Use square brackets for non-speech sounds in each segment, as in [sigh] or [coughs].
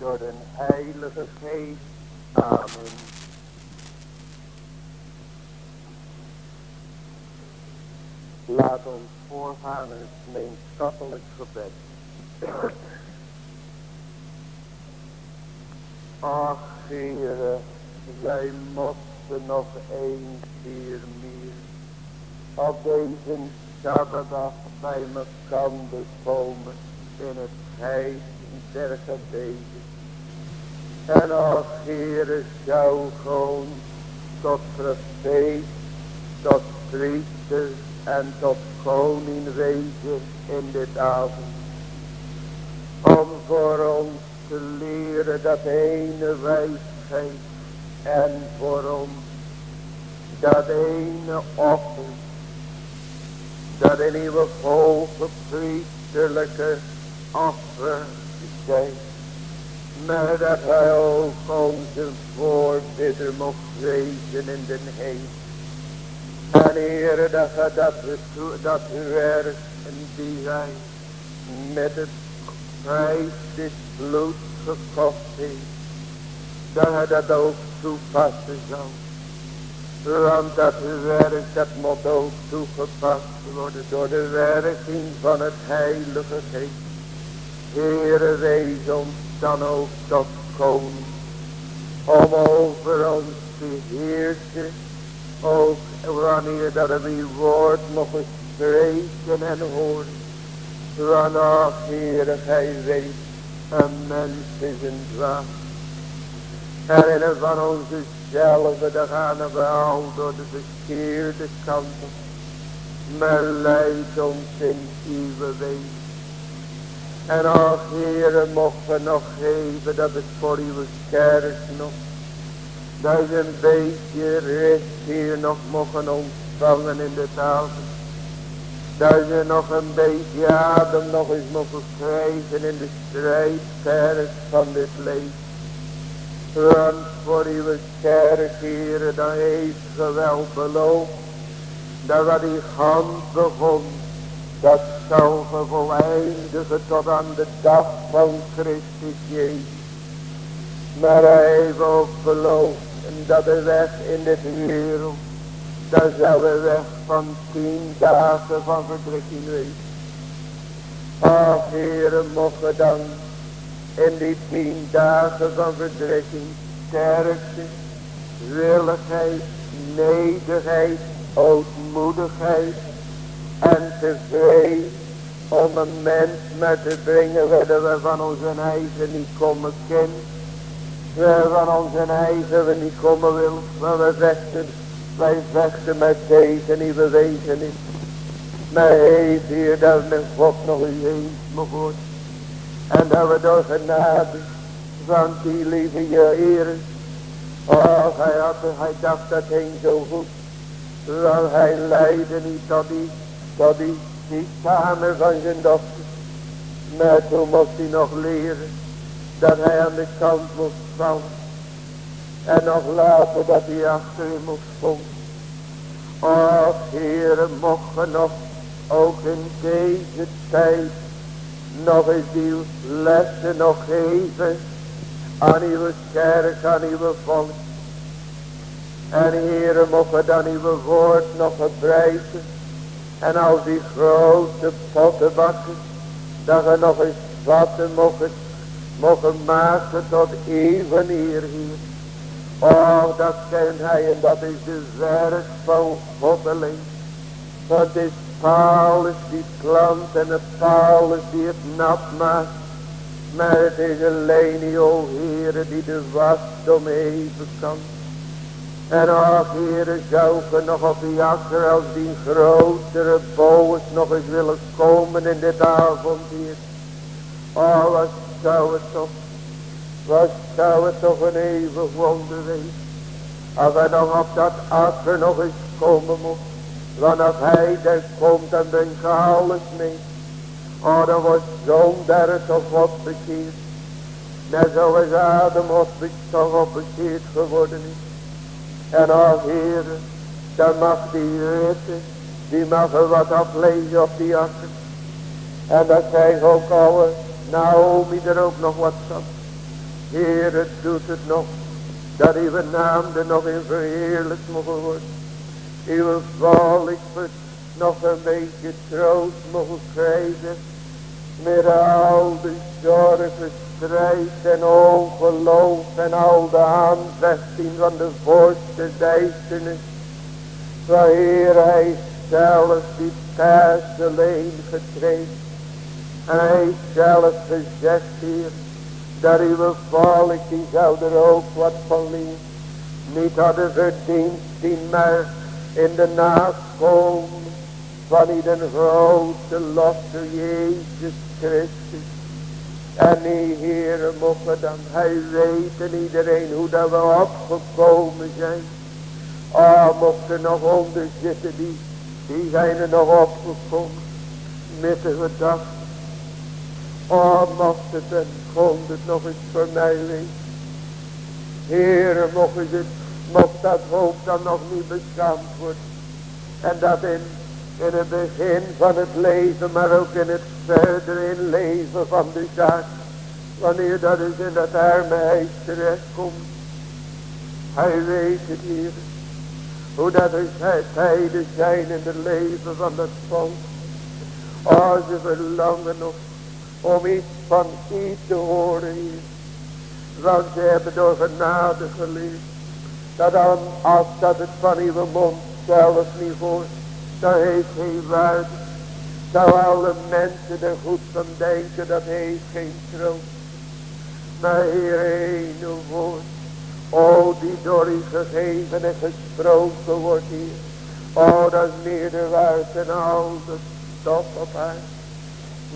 door de Heilige Geest. Amen. Laat ons voorgaan in het gemeenschappelijk gebed. Ach, Heere, wij mochten nog één keer meer op deze Sabbatdag bij elkaar komen in het heil der gebeden. En als Heere zou gewoon tot profeet, tot priester en tot koning wezen in dit avond. Om voor ons te leren dat ene wijsheid en voor ons dat ene offer. Dat in uw hoge priesterlijke offer zijn. Maar dat hij ook onze voorbidder mocht wezen in de hemel. En Heere, dat hij dat, dat en die wij met het prijs des bloed gekocht heeft. Dat hij dat ook toepassen zou. Want dat werk dat moet ook toegepast worden door de werking van het heilige geest. Heere, wees ons dan ook tot koning. Om over ons te heersen. Ook wanneer dat we woord mogen spreken en horen. Want ach, Heere, gij weet, een mens is een dwaas. En in van onze zelven, daar gaan we al door de verkeerde kanten. Maar leid ons in uw wezen. En ach Heere, mocht nog geven dat het voor uw kerk nog, dat je een beetje rust hier nog mogen ontvangen in de avond. Dat je nog een beetje adem nog eens mogen krijgen in de strijdkerk van dit leven. Want voor uw kerk, Heere, dan heeft ge wel beloofd, dat wat die hand begon, dat zou voleindigen tot aan de dag van Christus Jezus. Maar hij heeft ook beloofd dat de weg in dit wereld, dat zou de weg van tien dagen van verdrukking wezen. Ach, Heere, mogen dan in die tien dagen van verdrukking sterkte, willigheid, nederigheid, ootmoedigheid en tevreden om een mens met te brengen waar we van onze eigen niet komen kennen. Waar van onze eigen we niet komen willen. Maar we vechten, wij vechten met deze nieuwe wezen niet. Maar heeft hier dat men God nog eens worden. En dat we door genade van die lieve Heeren. Oh, hij, had, hij dacht dat ging zo goed. Want hij leidde niet tot die, tot die, die kamer van zijn dochter. Maar toen moest hij nog leren dat hij aan de kant moest vallen. En nog later dat hij achter hem moest komen. Och, heren, mochten nog ook in deze tijd nog eens die lessen nog geven aan uw kerk, aan uw volk. En heren, mogen dan uw woord nog gebruiken. En als die grote pottenbakken, dat we nog eens vatten mogen, mogen maken tot even hier. Oh, dat kent hij en dat is de werk van God alleen. Dat is Paulus die plant en het Paulus die het nat maakt. Maar het is alleen, o Heere, die de wasdom even kan. En ach, Heere, zou ge nog op die als die grotere boos nog eens willen komen in dit avond hier. Oh, wat zou het toch Wat zou het toch een eeuwig wonder wezen. Als hij nog op dat akker nog eens komen moet. Want hij daar komt dan brengt je alles mee. Oh dan wordt zo'n derde toch wat bekeerd. Net zoals Adam op toch op bekeerd geworden is. En als Heer, dan mag die weten, die mag er wat aflezen op die akker. En dat zijn ook alle Naomi er ook nog wat van. Heer, het doet het nog, dat uw naam er nog in verheerlijkt mogen worden. Uw volk nog een beetje troost mogen krijgen. Met al de zorgen, strijd en ongeloof en al de aanvesting van de voorste duisternis. Waar Heer hij zelf die thuis alleen getreden. En hij zelf gezegd hier, dat uw volk die zou er ook wat van lief. Niet hadden verdiend die maar in de nakomen van ieder grote losse Jezus Christus. En die Heere mogen dan, hij weten iedereen hoe dat we opgekomen zijn. Oh, mocht er nog onder zitten, die, die zijn er nog opgekomen. Met de gedachte. Oh, mocht het en nog eens voor mij lezen. Heere, mocht het, mocht dat hoop dan nog niet beschaamd worden. En dat in in het begin van het leven, maar ook in het verdere leven van de zaak. Wanneer dat is in dat arme huis terechtkomt. Hij weet het hier. Hoe dat er tijden zijn in het leven van dat volk. Oh, ze verlangen nog om iets van iets te horen hier. Want ze hebben door genade geleerd. Dat dan, als dat het van uw mond zelf niet hoort dat heeft geen waarde. Zou alle mensen er goed van denken, dat heeft geen troost. Maar Heer, één woord. O, die door u gegeven en gesproken wordt hier. O, dat is meer de en al de stof op haar.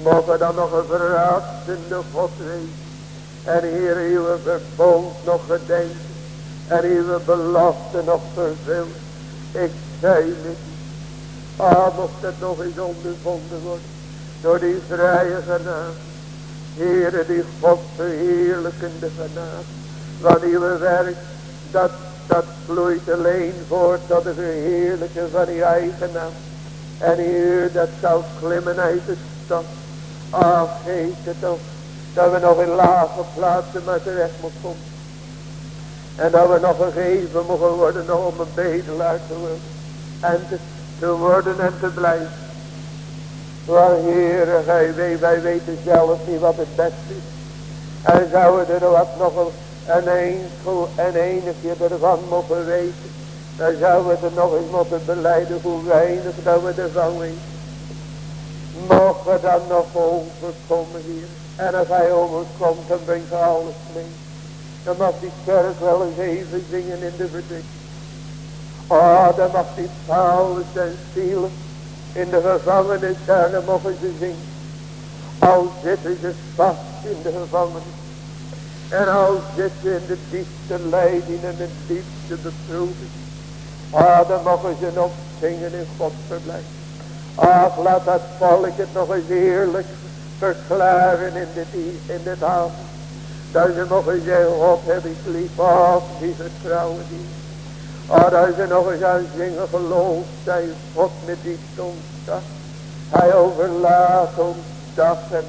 Mogen dan nog een verrassende God wezen. En Heer, uw verbond nog gedenken. En uw belofte nog vervuld. Ik zei met Ah, mocht het nog eens ondervonden worden. Door die vrije genade. Heere, die God verheerlijkende genade. Van uw werk, dat, dat vloeit alleen voort tot de verheerlijken van uw eigen naam. En Heer, dat zou klimmen uit de stad. Ah, geef het toch. Dat we nog in lage plaatsen maar terecht moeten komen. En dat we nog gegeven mogen worden om een bedelaar te worden. En te te worden en te blijven. Wel Heere, gij weet, wij weten zelf niet wat het beste is. En zouden er wat nog een enkel en enigje ervan mogen weten. Dan zouden we er nog eens moeten beleiden hoe weinig dat we ervan weten. Mogen dan nog overkomen hier. En als hij overkomt, dan brengt alles mee. Dan mag die kerk wel eens even zingen in de verdriet. Oh, dan mag die Paulus en zielen in de gevangenis daar, mogen ze zingen. Al zitten ze vast in de gevangenis. En al zitten in de diepste leiding en de diepste beproeving. Ah, dan mogen ze nog zingen in Gods verblijf. Ach, laat dat volk het nog eens heerlijk verklaren in dit, in dit avond. Dat ze mogen zeggen, God heb ik lief, oh, die vertrouwen die. Oh, als je nog eens aan zingen gelooft, zij God met die stond Hij overlaat ons dag en,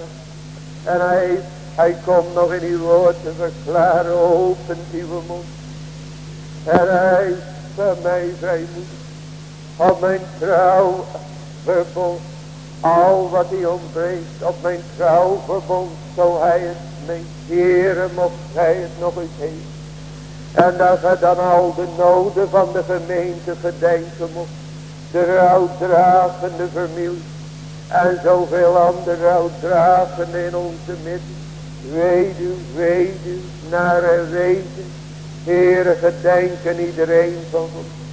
en hij, hij komt nog in uw woord te verklaren, opent uw mond. En hij voor mij vrijmoedig, op mijn trouw verbond. Al wat hij ontbreekt, op mijn trouw verbond, zo hij het meent. Heere, mocht hij het nog eens heen. En dat je dan al de noden van de gemeente gedenken moet. De rouwdragende familie. En zoveel andere rouwdragende in onze midden. Weduw, weduw, naar en wezen. Heere, gedenken iedereen van ons.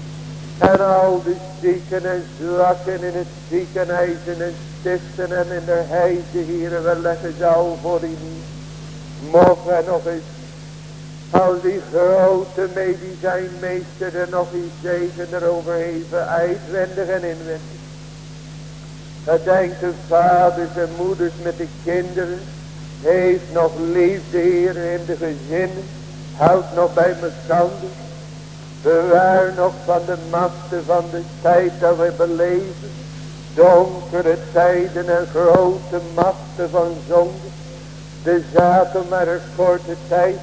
En al de zieken en zwakken in het ziekenhuizen en stichten en in de heide, Heere, we leggen ze al voor u. Mogen nog eens Als die grote medicijnmeester er nog iets zegen erover heeft, uitwendig en inwendig. Gedenk de vaders en moeders met de kinderen. Heeft nog liefde hier in de gezinnen. Houdt nog bij elkaar. Bewaar nog van de machten van de tijd dat we beleven. Donkere tijden en grote machten van zonde. De zaten maar een korte tijd.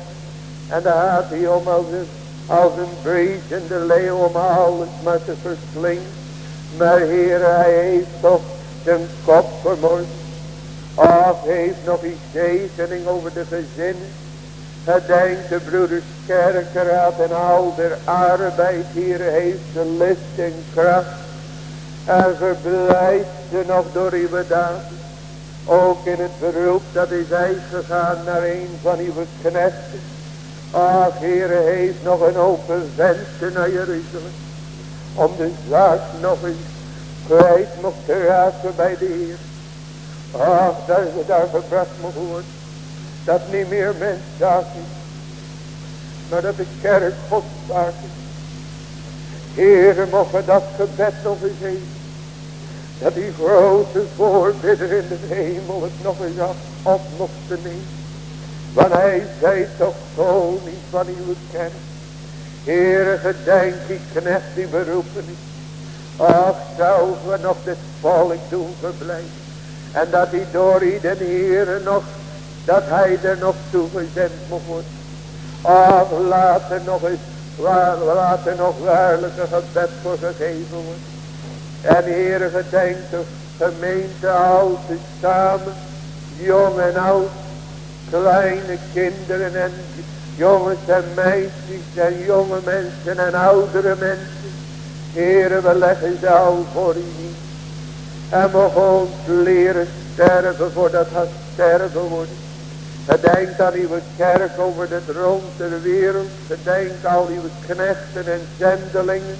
En dan gaat hij om als een, als een briesende leeuw om alles maar te verslinden. Maar Heer, hij heeft toch zijn kop vermoord. Of heeft nog iets zegening over de gezinnen. Gedenk de broeders kerkeraad en al der arbeid hier heeft de list en kracht. En verblijft ze nog door uw daden. Ook in het beroep dat is uitgegaan naar een van uw knechten. Ach, Heer heeft nog een open venster naar Jeruzalem. Om de zaak nog eens kwijt mocht te raken bij de Heer. Ach, dat ze daar gebracht mocht worden. Dat niet meer menszaak is. Maar dat de kerk Godszaak is. Heere, mogen dat gebed nog eens heen. Dat die grote voorbidder in de hemel het nog eens af, op mocht nemen. Want hij zei toch koning van uw kennis. Heere, gedenk die knecht die beroepen is. Ach, zou we nog dit volk doen verblijven. En dat hij door ieder Heere nog, dat hij er nog toegezend moet worden. Ach, laat nog eens, laat er nog waarlijk een gebed voor gegeven worden. En Heere, gedenk de gemeente altijd samen, jong en oud, kleine kinderen en jongens en meisjes en jonge mensen en oudere mensen. Heren, we leggen ze al voor u. En mogen ons leren sterven voordat het sterven wordt. Gedenk aan uw kerk over het rond der wereld. Gedenk al uw knechten en zendelingen.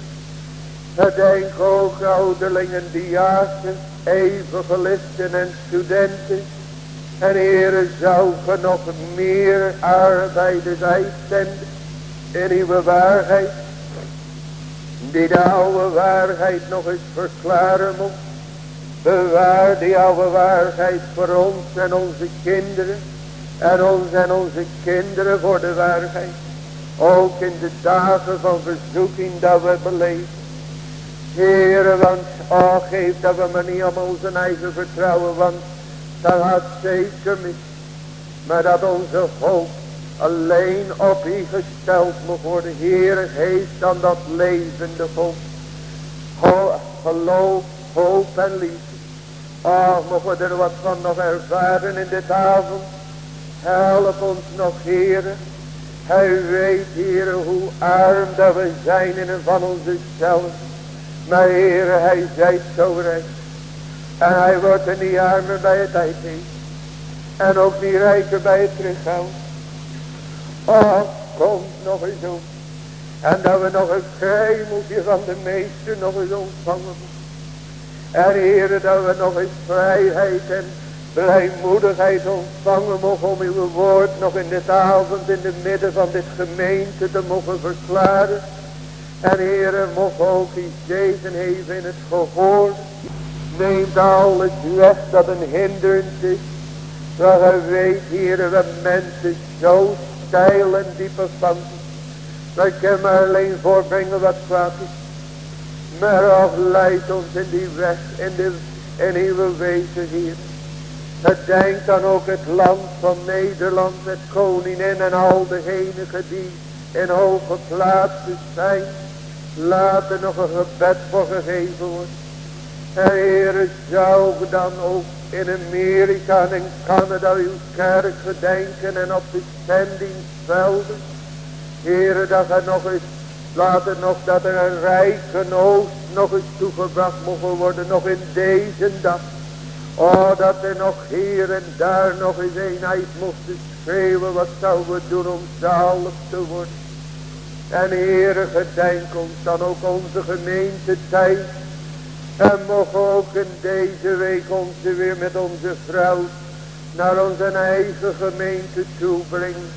Gedenk ook ouderlingen, diaken, evangelisten en studenten. En Heere, zou ge nog meer arbeiders uitzenden in uw waarheid. Die de oude waarheid nog eens verklaren moet. Bewaar die oude waarheid voor ons en onze kinderen. En ons en onze kinderen voor de waarheid. Ook in de dagen van verzoeking dat we beleven. Heere, want, oh, geef dat we maar niet op onze eigen vertrouwen, want dat had zeker mis. Maar dat onze hoop alleen op u gesteld moet worden. Heer, heeft dan dat levende hoop. geloof, hoop en liefde. Oh, mogen we er wat van nog ervaren in dit avond. Help ons nog, Heer. Hij weet, Heer, hoe arm dat we zijn in en van zelf. Maar Heer, hij zei zo recht. En hij wordt er niet armer bij het heen. En ook niet rijker bij het teruggaan. Oh, kom nog eens op. En dat we nog een kruimeltje van de meester nog eens ontvangen. En heren, dat we nog eens vrijheid en blijmoedigheid ontvangen mogen om uw woord nog in dit avond in de midden van dit gemeente te mogen verklaren. En heren, mogen ook die zegen even in het gehoor neemt alles weg dat een hindernis is. Zodat hij weet, heren, we mensen zo steil en diepe van. Wij kunnen maar alleen voorbrengen wat kwaad is. Maar of leidt ons in die weg, in, de, in uw wezen hier. Dan ook het land van Nederland, het koningin en al degenen die in hoge plaatsen zijn. Laat nog een gebed voor gegeven worden. Heer, zou dan ook in Amerika en in Canada uw kerk gedenken en op de zendingsvelden. Heer, dat er nog eens, laat er nog dat er een rijke oost nog eens toegebracht mogen worden, nog in deze dag. Oh, dat er nog hier en daar nog eens eenheid mochten schreeuwen, wat zouden we doen om zalig te worden. En Heere, gedenk ons dan ook onze gemeente tijd en mogen ook in deze week ons weer met onze vrouw naar onze eigen gemeente toe brengen.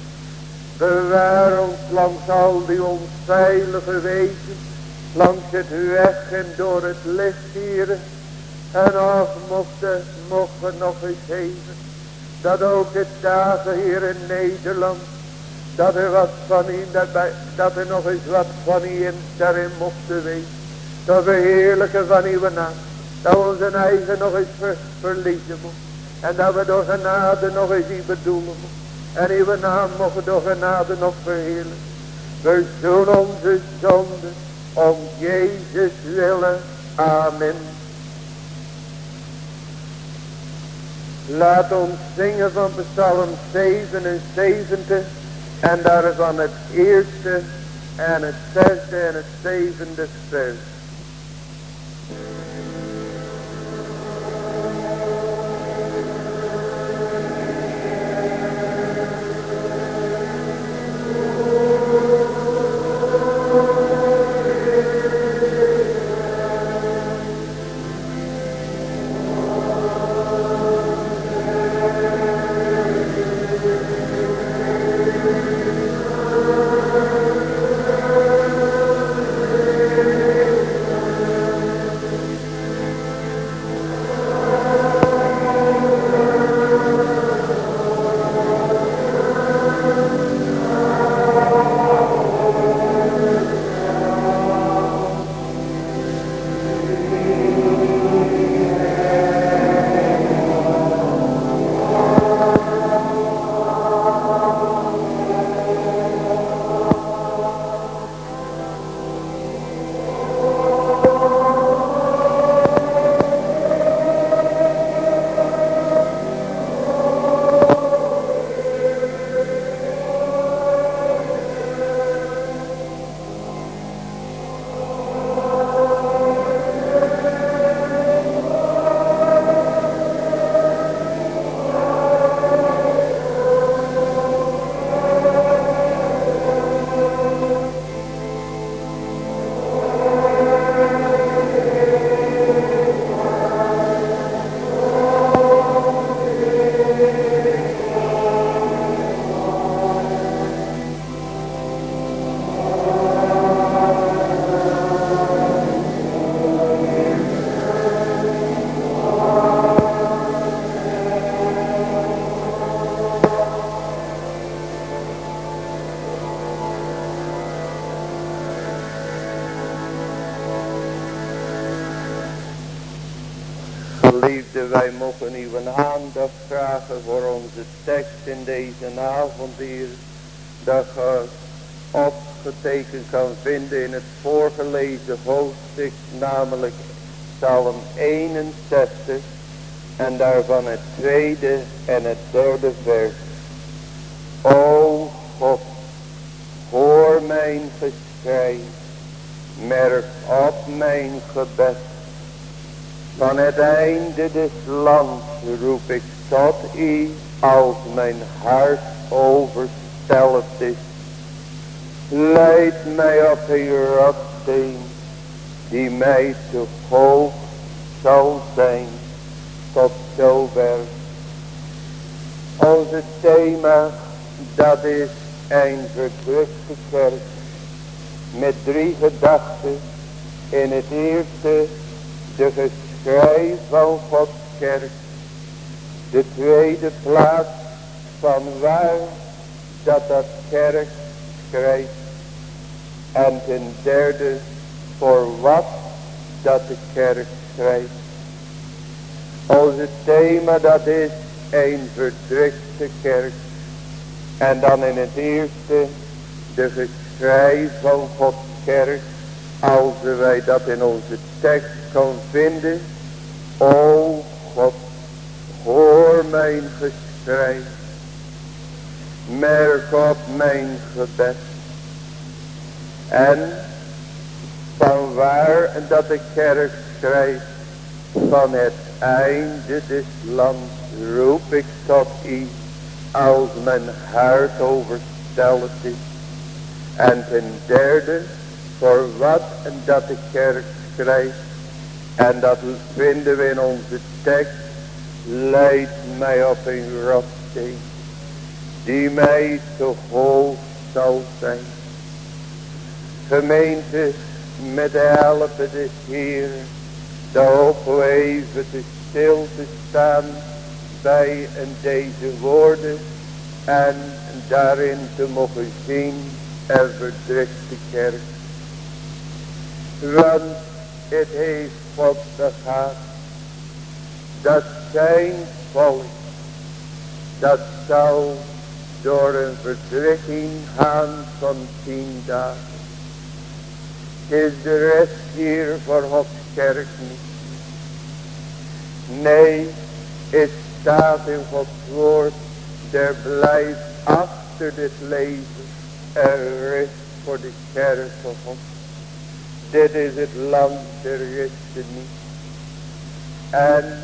Bewaar ons langs al die onveilige wegen. Langs het weg en door het licht, hier. En of mochten, mochten nog eens even. Dat ook het dagen hier in Nederland. Dat er wat van u, dat, dat er nog eens wat van in, daarin mochten weten. Dat we heerlijke van uw naam. Dat we onze eigen nog eens ver, verliezen moeten. En dat we door genade nog eens u bedoelen moeten. En uw naam mogen door genade nog verheerlijken. Verzoen onze zonden om Jezus willen. Amen. Laat ons zingen van Psalm 77 en daarvan het eerste en het zesde en het zevende vers. Mogen uw aandacht vragen voor onze tekst in deze avond hier. Dat opgetekend kan vinden in het voorgelezen hoofdstuk, namelijk Psalm 61 en daarvan het tweede en het derde vers. Het einde des lands roep ik tot u als mijn hart oversteld is. Leid mij op uw rotsteen die mij te hoog zal zijn tot zover. Onze thema dat is een verdrukte kerk met drie gedachten. In het eerste de schrijf van Gods kerk. De tweede plaats van waar dat dat kerk schrijft. En ten derde voor wat dat de kerk schrijft. Onze thema dat is een verdrukte kerk. En dan in het eerste de geschrijf van Gods kerk. Als wij dat in onze tekst kan vinden. O God, hoor mijn geschrei. Merk op mijn gebed. En van waar dat de kerk schrijft. Van het einde des lands roep ik tot u. Als mijn hart oversteld is. En ten derde. Voor wat dat de kerk schrijft en dat vinden we in onze tekst. Leid mij op een rotsteen. Die mij te hoog zal zijn. Gemeente, met de helpen des Heer, de even te stil te staan bij deze woorden en daarin te mogen zien en verdrikt de kerk. Want het heeft God gehad dat zijn volk dat zal door een verdrukking gaan van tien dagen. Is de rest hier voor Gods kerk niet. Nee, het staat in Gods woord. Er blijft achter dit leven er rust voor de kerk van God. Dit is het land der rusten niet. En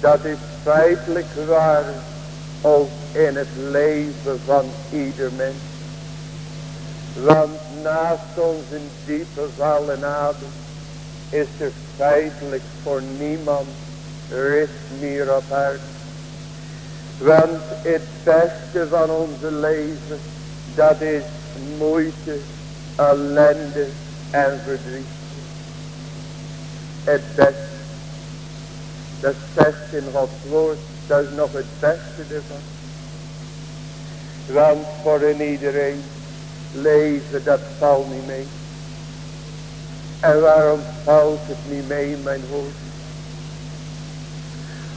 dat is feitelijk waar ook in het leven van ieder mens. Want naast onze diepe vallen adem is er feitelijk voor niemand rust meer op aarde. Want het beste van onze leven, dat is moeite, ellende en verdriet. Het beste. Dat zegt in Gods woord. Dat nog het beste ervan. Want voor in iedereen leven dat valt niet mee. En waarom valt het niet mee mijn woord?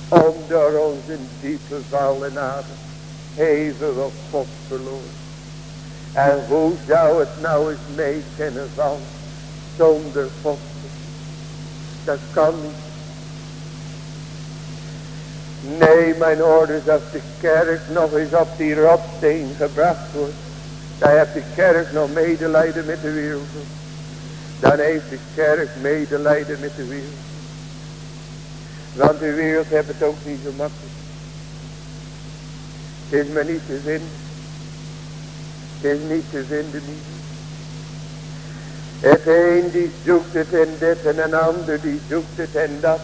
Om door onze diepe val en adem hebben we God verloren. En hoe zou het nou eens mee kunnen vallen zonder God? Dat kan niet. Nee, mijn orders, als de kerk nog eens op die rotsteen gebracht wordt. Dan heeft de kerk nog medelijden met de wereld. Dan heeft de kerk medelijden met de wereld. Want de wereld heeft het ook niet zo makkelijk. Het is niet te vinden. Het niet te vinden niet. Het een die zoekt het in dit en een ander die zoekt het en dat.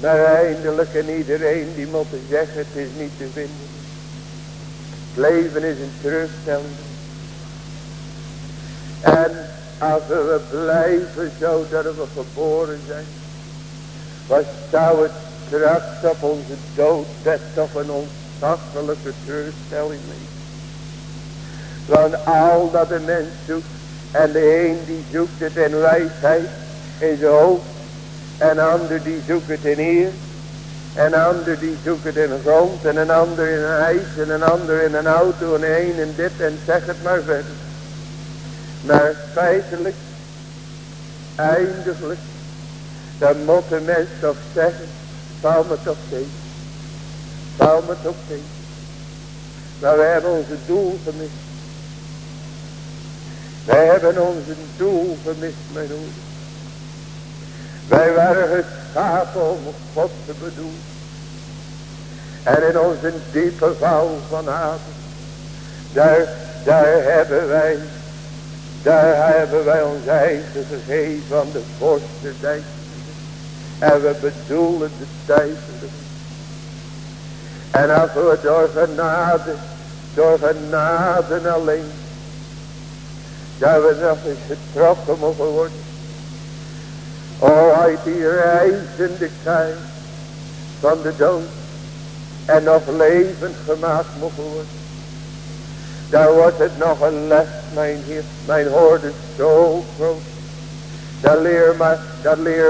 Maar eindelijk en iedereen die moet zeggen het is niet te vinden. Het leven is een terugstelling. En als we blijven zo dat we geboren zijn. Wat zou het straks op onze doodbed toch een ontzaglijke terugstelling leven. Want al dat de mens zoekt. En de een die zoekt het in wijsheid. In zijn hoofd. En een ander die zoekt het in eer. En ander die zoekt het in grond. En een ander in een huis. En een ander in een auto. En een in dit. En zeg het maar verder. Maar feitelijk. Eindelijk. Dan moet de mens toch zeggen. Val me toch tegen. Val me toch tegen. Maar wij hebben onze doel gemist. Wij hebben onze doel gemist, mijn. Wij waren geschapen om God te bedoelen. En in onze diepe val van adem. Daar, daar hebben wij. Daar hebben wij ons eigen gegeven van de vorsten tijd. En we bedoelen de tijd. En als we door genade. Door genade alleen. Dat we nog eens getrokken mogen worden O, uit die reizende kuil van de dood. En nog levend gemaakt mogen worden. Daar wordt het nog een les, mijn Heer. Mijn hoorde zo groot. Dat leren, maar,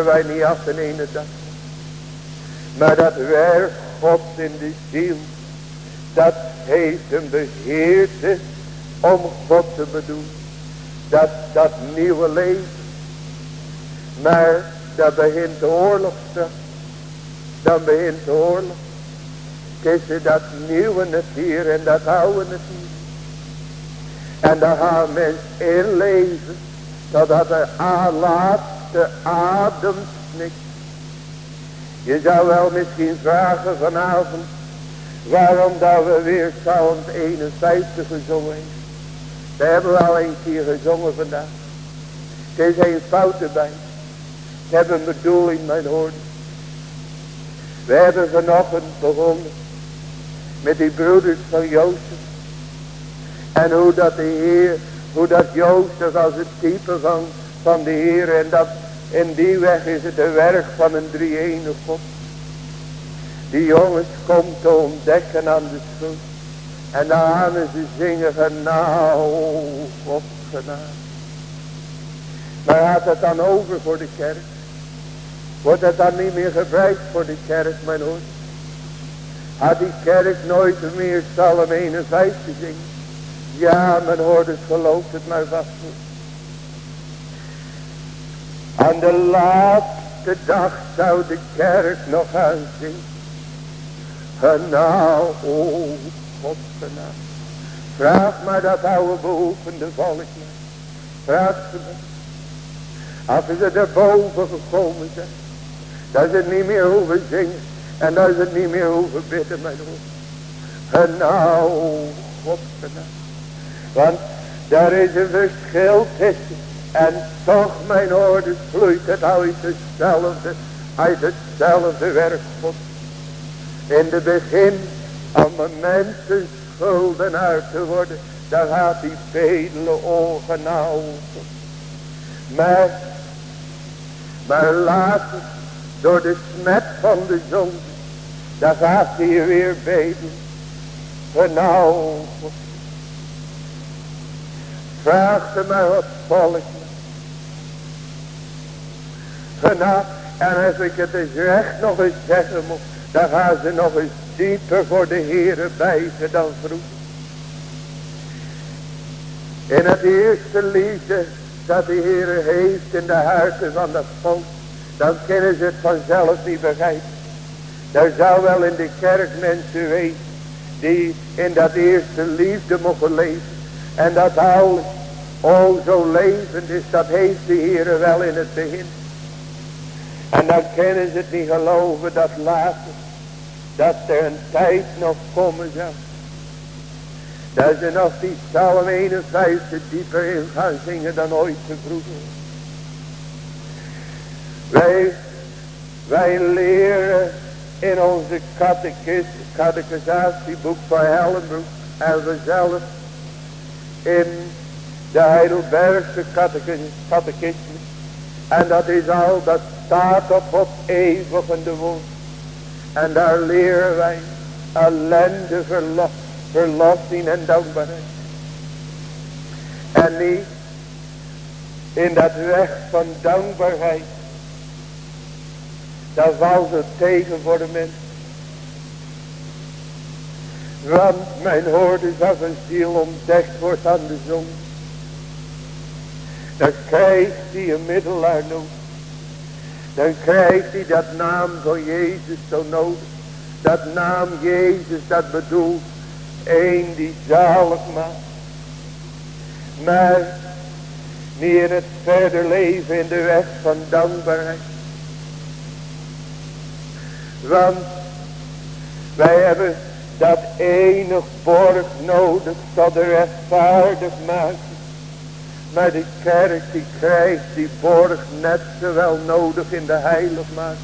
wij niet af in ene dag. Maar dat werk God in de ziel. Dat heeft een beheerte om God te bedoelen. Dat, dat nieuwe leven. Maar dan begint de oorlog. Dan begint de oorlog. Tussen dat nieuwe natuur en dat oude natuur. En dan gaan mensen inleven. Totdat de laatste adem snikt. Je zou wel misschien vragen vanavond. Waarom dat we weer Psalm 51 gezongen hebben. We hebben we al een keer gezongen vandaag. Het is een fout erbij hebben een bedoeling, mijn hoorn. We hebben vanochtend begonnen met die broeders van Jozef. En hoe dat de Heer, hoe dat Jozef als het type van, van de Heer. En dat in die weg is het een werk van een drie-ene God. Die jongens komt te ontdekken aan de schuld. En gaan ze zingen nou, God genade. Maar gaat het dan over voor de kerk? Wordt het dan niet meer gebruikt voor de kerk, mijn hoor? Had die kerk nooit meer Psalm 51 zingen? Ja, men hoort het, gelooft het maar vast. Aan de laatste dag zou de kerk nog gaan zingen. Nou, o God genade. Vraag maar dat oude behoefende volk. Vraag ze maar. Als ze er boven gekomen zijn. Dat ze niet meer hoeven zingen. En dat ze niet meer hoeven bidden, mijn hoor. En nou, God genade. Want daar is een verschil tussen. En toch, mijn oorders, vloeit het uit hetzelfde, uit hetzelfde werk God. In de begin, om een mensen schuldenaar te worden, dan gaat die vedele ogen open. Maar, maar later, door de smet van de zon, dan gaat hij weer bedelen. Genauw. Vraag ze maar wat volk. Genade. En als ik het eens recht nog eens zeggen moet. Dan gaan ze nog eens dieper voor de Heere bijzen dan vroeger. In het eerste liefde dat de Heere heeft in de harten van dat volk. Dan kunnen ze het vanzelf niet begrijpen. Er zou wel in de kerk mensen wezen. Die in dat eerste liefde mogen leven. En dat alles, oh zo levend is, dat heeft de Heere wel in het begin. En dan kunnen ze het niet geloven dat later, dat er een tijd nog komen zal. Dat ze nog die psalm 51 dieper in gaan zingen dan ooit te vroeger. Wij, wij leren in onze catechisatieboek van Hellenbroek en we zelf in de Heidelbergse catechisme. En dat is al, dat staat op het eeuwigende woord. En daar leren wij ellende, verlos, verlossing en dankbaarheid. En niet in dat weg van dankbaarheid. Dat valt het tegen voor de mens. Want mijn hoorde als een ziel ontdekt wordt aan de zon. Dan krijgt hij een middelaar nodig. Dan krijgt hij dat naam van Jezus zo nodig. Dat naam Jezus dat bedoelt. Een die zalig maakt. Maar niet in het verder leven in de weg van dankbaarheid. Want wij hebben dat enig borg nodig tot de rechtvaardig maakt. Maar de kerk die krijgt die borg net zowel nodig in de heiligmaak.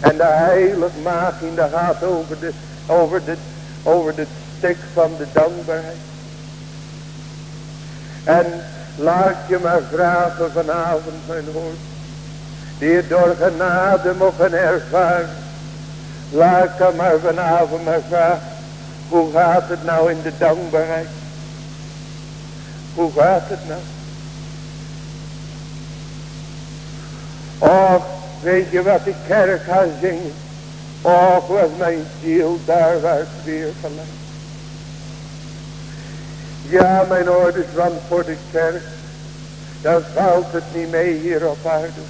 En de heiligmaking dat gaat over, de, over, de, over het stuk van de dankbaarheid. En laat je maar vragen vanavond mijn hoort. Die door genade mogen ervaren. Laat je maar vanavond maar vragen. Hoe gaat het nou in de dankbaarheid? Hoe gaat het nou? Och, weet je wat de kerk gaat zingen? Och, was mijn ziel daar werd weer geleid. Ja, mijn orders, want voor de kerk, dan valt het niet mee hier op aarde.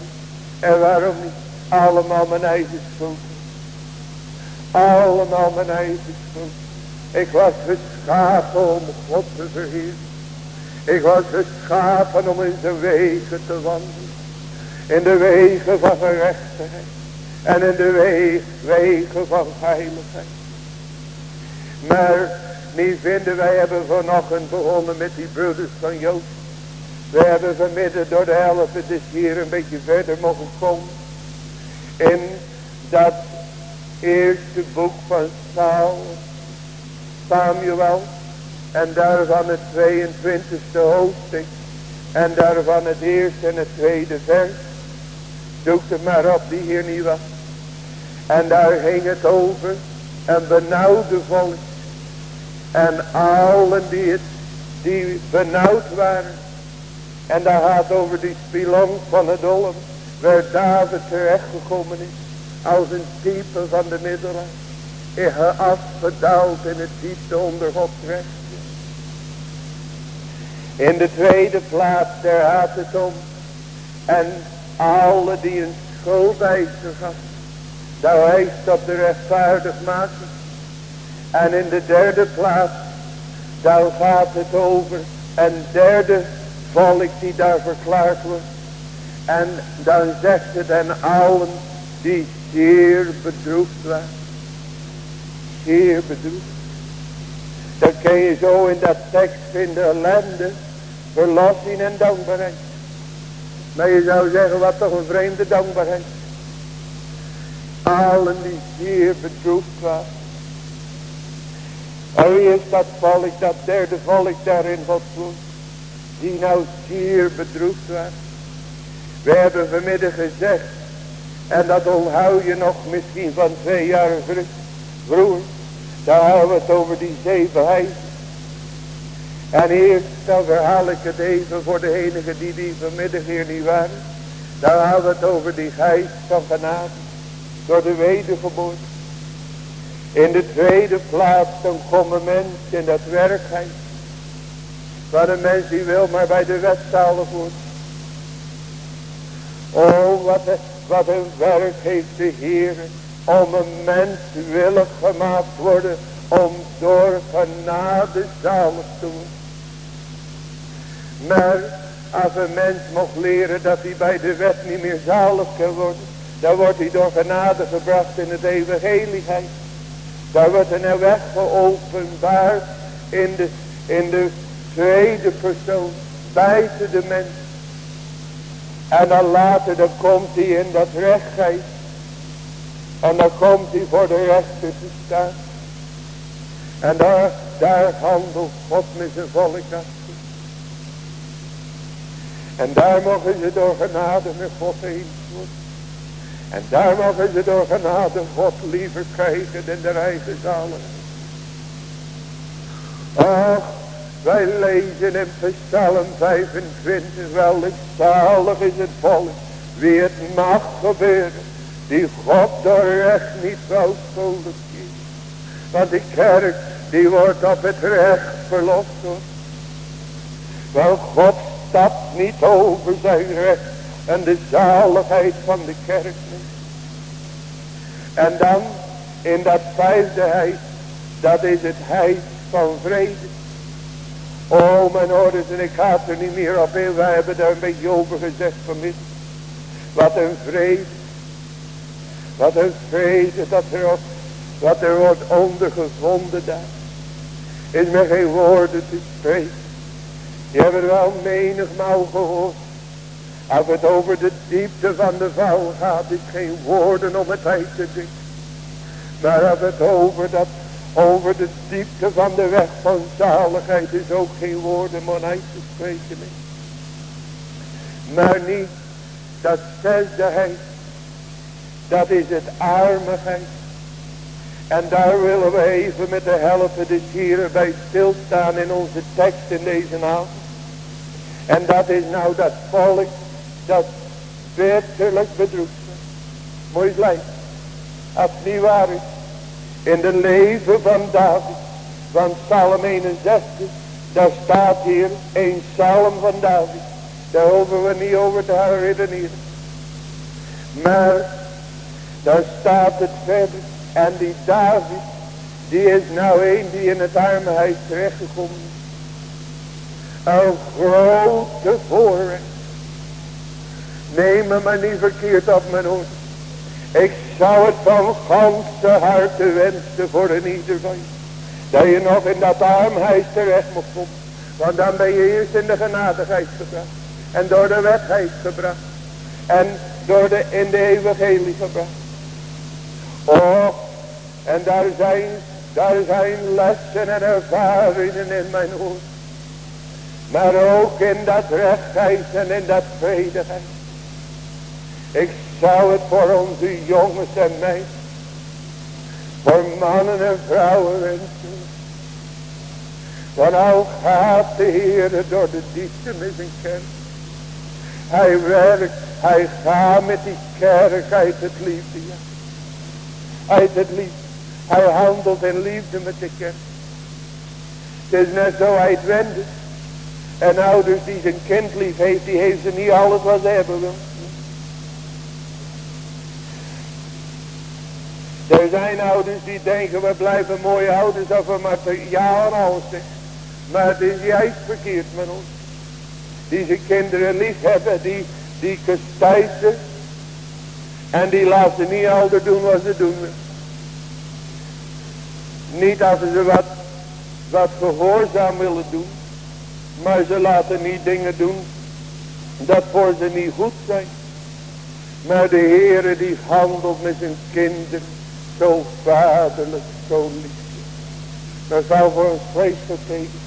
En waarom niet? Allemaal mijn eigen schuld. Allemaal mijn eigen schuld. Ik was geschapen om God te verheerlijken. Ik was geschapen om in zijn wegen te wandelen. In de wegen van gerechtigheid. En in de wegen van heiligheid. Maar niet vinden wij hebben vanochtend begonnen met die broeders van Joost. We hebben vanmiddag door de helft dus hier een beetje verder mogen komen. In dat eerste boek van Saul, Samuel. En daarvan het 22e hoofdstuk. En daarvan het eerste en het tweede vers. Zoek het maar op die hier niet was. En daar ging het over. Een benauwde volk. En allen die, het, die benauwd waren. En daar gaat over die spilong van het olm. Waar David terechtgekomen is. Als een type van de middelen. In afgedaald in het diepte onder Gods recht. In de tweede plaats daar gaat het om. En alle die een schuldeiser gaf. Zou hij dat de rechtvaardig maken. En in de derde plaats. Daar gaat het over. Een derde volk die daar verklaard wordt. En dan zegt het en allen die zeer bedroefd waren. Zeer bedroefd. Dan kun je zo in dat tekst vinden ellende, verlossing en dankbaarheid. Maar je zou zeggen wat toch een vreemde dankbaarheid. Allen die zeer bedroefd waren. En is dat volk, dat derde volk daarin woord. Die nou zeer bedroefd waren. We hebben vanmiddag gezegd. En dat onthoud je nog misschien van twee jaar terug. Daar hebben we het over die zeven heiden. En eerst dan verhaal ik het even voor de enigen die die vanmiddag hier niet waren. Daar hebben we het over die geest van genade. Door de wedergeboorte. In de tweede plaats dan komen mensen in dat werkheid. Waar een mens die wil maar bij de wet zalig. Oh wat, wat een werk heeft de Heer om een mens willig gemaakt worden om door genade zalig te worden. Maar als een mens mocht leren dat hij bij de wet niet meer zalig kan worden, dan wordt hij door genade gebracht in het evangeligheid. Daar wordt een weg geopenbaard in de, in de tweede persoon, buiten de mens. En dan later, dan komt hij in dat rechtheid. En dan komt hij voor de rechter te staan. En daar, daar handelt God met zijn volk En daar mogen ze door genade met God heen worden. En daar mogen ze door genade God liever krijgen dan de eigen zalen. Ach, wij lezen in Psalm 25, wel zalig is het volk, wie het mag gebeuren, die God door recht niet zou schuldig Want die kerk, die wordt op het recht verlost hoor. Wel, God stapt niet over zijn recht en de zaligheid van de kerk niet. En dan, in dat vijfde heid, dat is het heid van vrede. Oh mijn ouders, en ik ga er niet meer op in. Wij hebben daar een beetje over gezegd vanmiddag. Wat een vrede. Wat een vrede dat er, wat er wordt ondergevonden daar. Is me geen woorden te spreken. Je hebt het wel menigmaal gehoord. Als het over de diepte van de val gaat, is geen woorden om het uit te denken. Maar als het over dat over de diepte van de weg van zaligheid is ook geen woorden om uit te spreken. Maar niet dat zesde Dat is het armigheid. En daar willen we even met de helpen des hier bij stilstaan in onze tekst in deze avond. En dat is nou dat volk dat bitterlijk bedroefd Mooi eens lijkt. Als is in de leven van David. Van Psalm 61. Daar staat hier een psalm van David. Daar hoeven we niet over te gaan. Maar daar staat het verder. En die David. Die is nou een die in het armenhuis terechtgekomen is. Een grote voorrecht. Neem me maar niet verkeerd op mijn hoofd. Ik zou het van ganse harte wensen voor een ieder van je. Dat je nog in dat armhuis terecht moet komen. Want dan ben je eerst in de genadigheid gebracht. En door de wetheid gebracht. En door de, in de evangelie gebracht. Oh, en daar zijn Daar zijn lessen en ervaringen in mijn hoofd. Maar ook in dat rechtheid en in dat vredigheid. Ik zou het voor onze jongens en meisjes. Voor mannen en vrouwen wensen. Want nou gaat de Heer door de diepte met zijn kerk. Hij werkt, hij gaat met die kerk uit het liefde. Ja. Uit het liefde. Hij handelt in liefde met de kerk. Het is net zo uitwendig. En ouders die zijn kind lief heeft, die heeft ze niet alles wat ze hebben. Er zijn ouders die denken, we blijven mooie ouders of we maar ja en alles Maar het is juist verkeerd met ons. Die zijn kinderen lief hebben, die, die kastijden. En die laten niet altijd doen wat ze doen. Niet als ze wat, wat gehoorzaam willen doen. Maar ze laten niet dingen doen dat voor ze niet goed zijn. Maar de Heere die handelt met zijn kinderen zo vaderlijk, zo lief. Dat zou voor ons vlees getekend.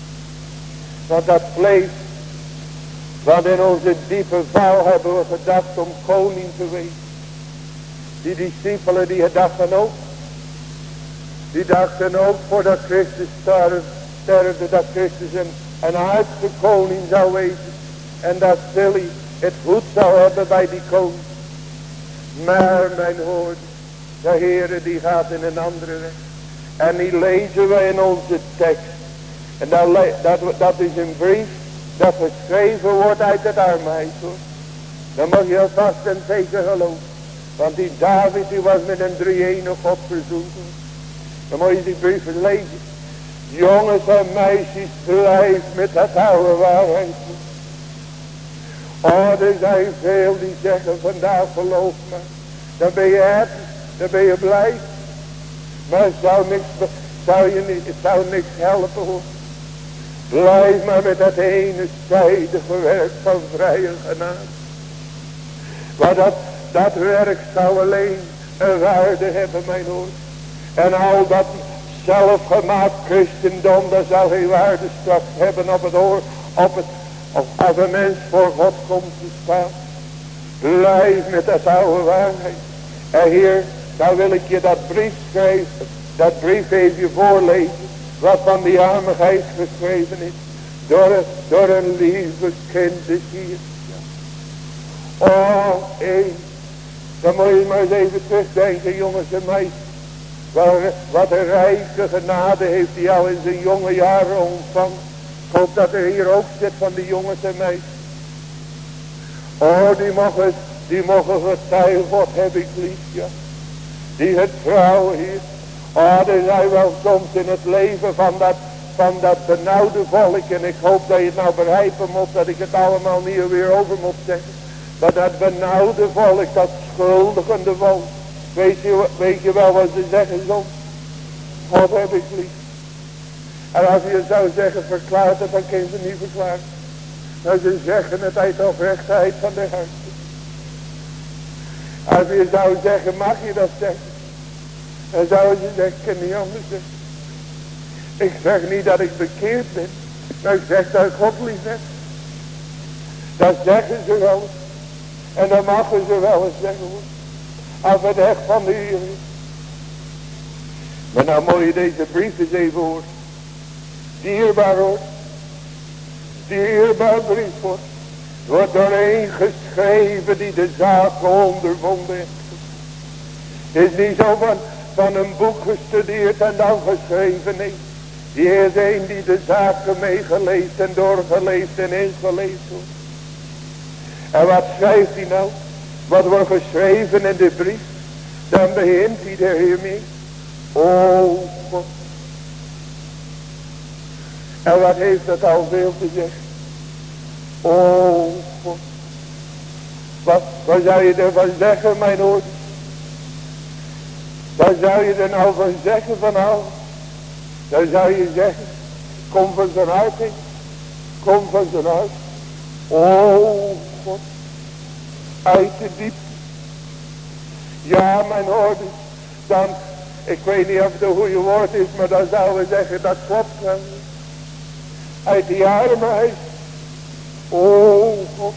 Want dat vlees, wat in onze diepe val hebben we gedacht om koning te wezen. Die discipelen die dachten ook. Die dachten ook voordat Christus sterfde, dat Christus een, een aardse koning zou wezen. En dat Philly het goed zou hebben bij die koning. Maar mijn hoort, de Heere die gaat in een andere weg. En die lezen we in onze tekst. En dat, dat, is een brief dat geschreven wordt uit het armheid hoor. Dan mag je vast en zeker geloven. Want die David die was met een drie-ene God verzoend. Dan moet je die brieven lezen. Jongens en meisjes, blijf met dat oude waarheid. Oh, er zijn veel die zeggen vandaag geloof me. Dan ben je happy, dan ben je blij. Maar het zou niks, zou je niet, het zou niks helpen hoor. Blijf maar met dat ene zijdige werk van vrije genade. Maar dat, dat werk zou alleen een waarde hebben mijn hoor. En al dat zelfgemaakt christendom, dat zou geen waarde straks hebben op het oor, op het, of als een mens voor God komt te staan. Blijf met dat oude waarheid. En hier, dan wil ik je dat brief schrijven, dat brief even voorlezen, wat van die armigheid geschreven is. Door, door een lieve kind. Oh, één. Dan moet je maar eens even terugdenken, jongens en meisjes. Wat een rijke genade heeft hij al in zijn jonge jaren ontvangen. Ik hoop dat er hier ook zit van die jongens en meisjes. Oh, die mogen, die mogen getuigen, wat heb ik lief, ja. Die het trouwen hier. Oh, er zijn wel soms in het leven van dat, van dat benauwde volk. En ik hoop dat je het nou begrijpen moet, dat ik het allemaal niet weer over moet zeggen. Maar dat benauwde volk, dat schuldigende volk. Weet je, weet je wel wat ze zeggen soms? God heb ik lief. En als je zou zeggen verklaart het, dan kun je ze niet verklaren. Maar ze zeggen het uit oprechtheid van de hart. Als je zou zeggen, mag je dat zeggen? Dan zou je zeggen, ik kan niet anders zeggen. Ik zeg niet dat ik bekeerd ben. Maar ik zeg dat ik God lief heb. Dat zeggen ze wel. En dan mogen ze wel eens zeggen als het echt van de Heer is. Maar nou moet je deze brief eens even horen. Dierbaar hoor. Dierbaar brief hoor. Wordt door een geschreven die de zaken ondervonden heeft. Het is niet zo van, van een boek gestudeerd en dan geschreven. Nee. Die is een die de zaken meegeleefd en doorgeleefd en ingeleefd hoor. En wat schrijft hij nou? Wat wordt geschreven in de brief. Dan begint hij er hiermee. O God. En wat heeft dat al veel te zeggen. O God. Wat, wat zou je ervan zeggen mijn oor? Wat zou je er nou van zeggen van al? Dan zou je zeggen. Kom van zijn hart. Kom van zijn hart. O uit de diepte. Ja, mijn orde, dan, ik weet niet of het een goede woord is, maar dan zouden we zeggen dat klopt wel. Uit die armheid. Oh God.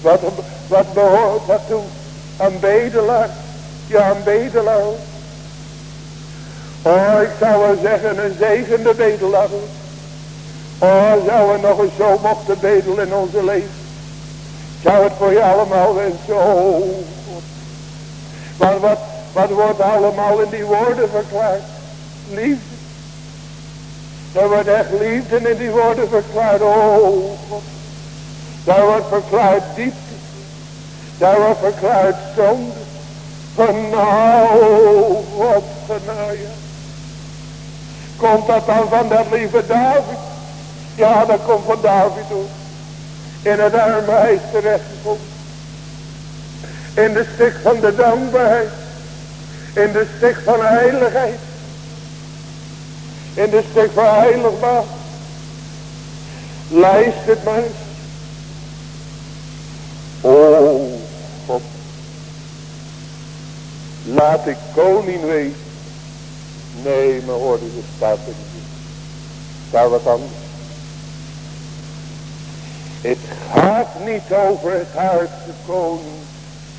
Wat, wat behoort dat toe? Een bedelaar. Ja, een bedelaar. Oh, ik zou wel zeggen een zegende bedelaar. Oh, zou we nog eens zo mochten bedelen in onze leven. Zou het voor je allemaal wensen. Oh. Maar wat, wat wordt allemaal in die woorden verklaard? Liefde. Er wordt echt liefde in die woorden verklaard. Oh. Daar wordt verklaard diepte. Daar wordt verklaard zonde. Nou, wat genade. Komt dat dan van dat lieve David? Ja, dat komt van David ook. In het arme huis terechtgekomen. In de stik van de dankbaarheid. In de stik van heiligheid. In de stik van heiligbaar. Lijst het maar Oh, God. Laat ik koning wezen. Nee, maar hoorde de staat er niet. Daar wat anders. Het gaat niet over het aardse koning,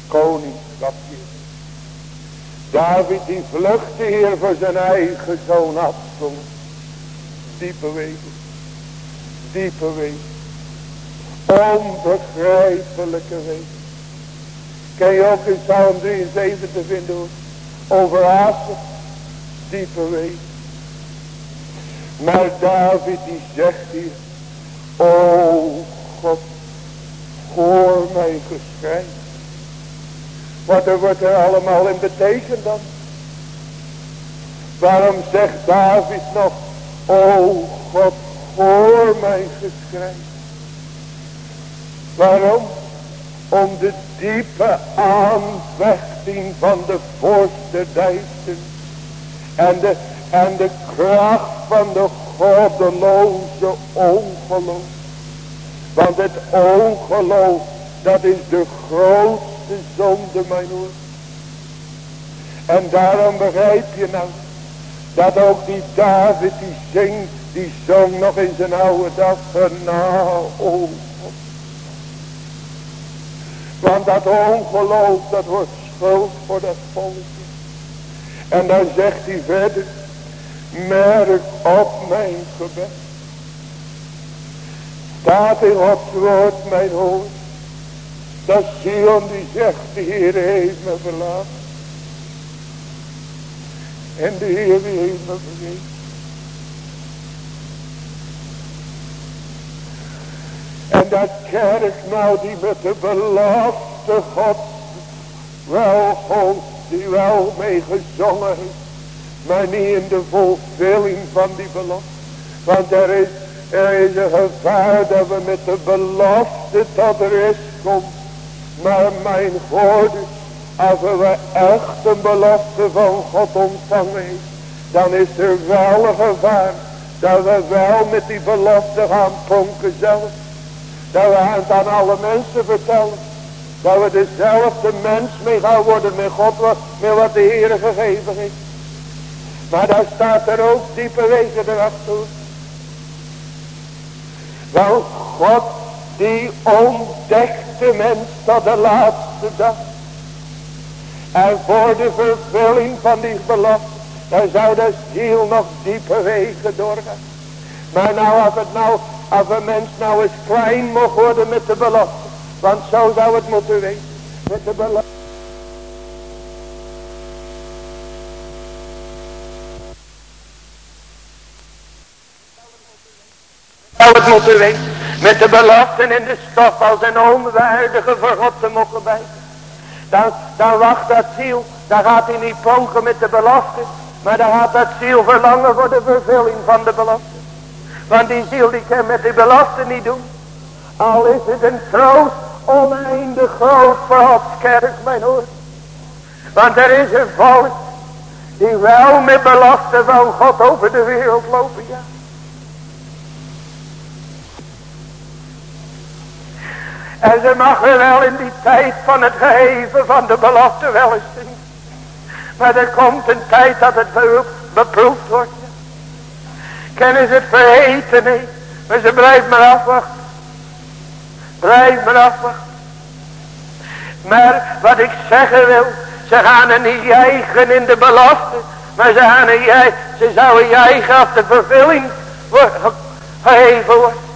koningschapje. David die vluchtte hier voor zijn eigen zoon Absalom. Diepe wegen. Diepe wegen. Onbegrijpelijke wegen. Kan je ook in Psalm 73 vinden. Over Asen. Diepe wegen. Maar David die zegt hier. O God. Hoor mijn geschijn. Wat er wordt er allemaal in betekend dan. Waarom zegt David nog. O God. Hoor mijn geschijn. Waarom? Om de diepe aanvechting van de voorste duister. En de, en de kracht van de goddeloze ongeloof. Want het ongeloof, dat is de grootste zonde, mijn hoor. En daarom begrijp je nou, dat ook die David die zingt, die zong nog in zijn oude dag oh want dat ongeloof, dat wordt schuld voor dat volk. En dan zegt hij verder, merk op mijn gebed. Staat Gods woord mijn hoofd. Dat Sion die zegt, de Heer heeft me verlaten. En de Heer die heeft me vergeten. En dat kerk nou die met de belofte God wel God die wel mee gezongen heeft. Maar niet in de volvulling van die belofte. Want er is, er is een gevaar dat we met de belofte tot rust komen. Maar mijn woorden, als we echt een belofte van God ontvangen dan is er wel een gevaar dat we wel met die belofte gaan pronken zelf. Dat we het aan alle mensen vertellen. Dat we dezelfde mens mee gaan worden met God, met wat de Heer gegeven heeft. Maar daar staat er ook diepe wegen erachter. Wel, God die ontdekt de mens tot de laatste dag. En voor de vervulling van die belofte, dan zou de ziel nog diepe wegen doorgaan. Maar nou, als het nou als een mens nou eens klein mocht worden met de belofte. Want zo zou het moeten wezen. Met de belofte. Zou het moeten. Met de beloften in de stof als een onwaardige voor God te mogen. Dan, dan wacht dat ziel. Dan gaat hij niet pronken met de belofte. Maar dan gaat dat ziel verlangen voor de vervulling van de belofte. Want die ziel die kan met die belofte niet doen. Al is het een troost oneindig groot voor Gods kerk, mijn hoor. Want er is een volk die wel met belofte van God over de wereld lopen, ja. En ze mag wel in die tijd van het geven van de belofte wel eens zien. Maar er komt een tijd dat het beproefd wordt. Kennen ze het vergeten? Nee. Maar ze blijft maar afwachten. Blijf maar afwachten. Maar wat ik zeggen wil. Ze gaan er niet juichen in de belofte. Maar ze gaan er juichen. Ze zouden juichen als de vervulling geheven wordt.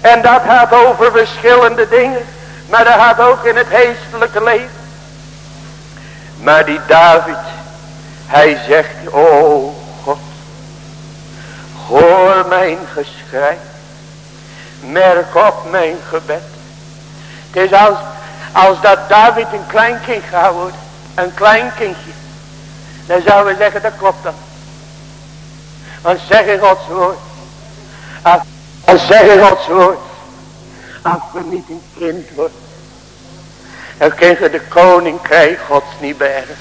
En dat gaat over verschillende dingen. Maar dat gaat ook in het geestelijke leven. Maar die David. Hij zegt. Oh God. Hoor mijn geschrei. Merk op mijn gebed. Het is als, als dat David een klein kind gaat worden. Een klein kindje. Dan zouden we zeggen dat klopt dan. Want zeggen Gods woord. Als, als zeggen Gods woord. Als we niet een kind worden. Dan kun je de koninkrijk Gods niet bergen.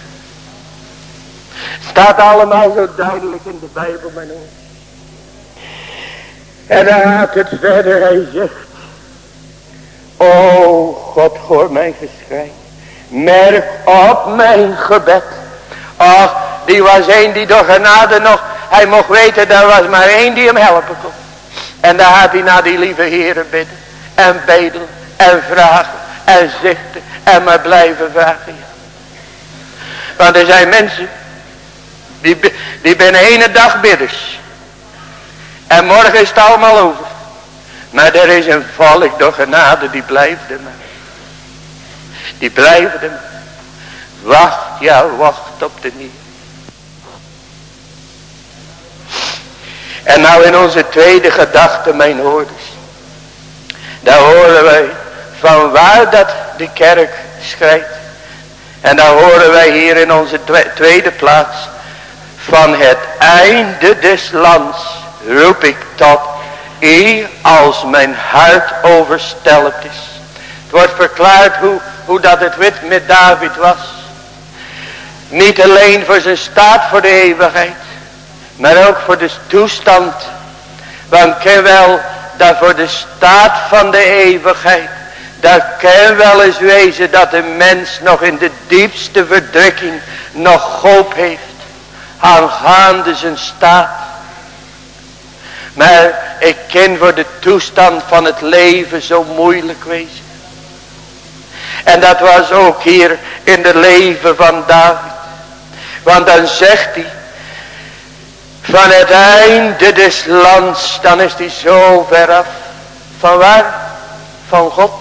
Staat allemaal zo duidelijk in de Bijbel mijn. En dan gaat het verder. Hij zegt. O God hoor mijn geschrei. Merk op mijn gebed. Ach, die was een die door genade nog. Hij mocht weten, er was maar één die hem helpen kon. En dan had hij naar die lieve heren bidden. En bedelen. En vragen. En zichten. En maar blijven vragen. Want er zijn mensen. Die, die binnen ene dag bidders. En morgen is het allemaal over. Maar er is een volk door genade die blijft er. Die blijven er Wacht, ja wacht op de nieuw. En nou in onze tweede gedachte mijn hoorders. Daar horen wij van waar dat de kerk schrijft. En daar horen wij hier in onze tweede plaats. Van het einde des lands roep ik tot eer als mijn hart overstelpt is. Het wordt verklaard hoe, hoe dat het wit met David was. Niet alleen voor zijn staat voor de eeuwigheid. Maar ook voor de toestand. Want ken wel dat voor de staat van de eeuwigheid. Dat kan wel eens wezen dat de mens nog in de diepste verdrukking nog hoop heeft. Aangaande zijn staat. Maar ik ken voor de toestand van het leven zo moeilijk wezen. En dat was ook hier in het leven van David. Want dan zegt hij. Van het einde des lands. Dan is hij zo ver af. Van waar? Van God.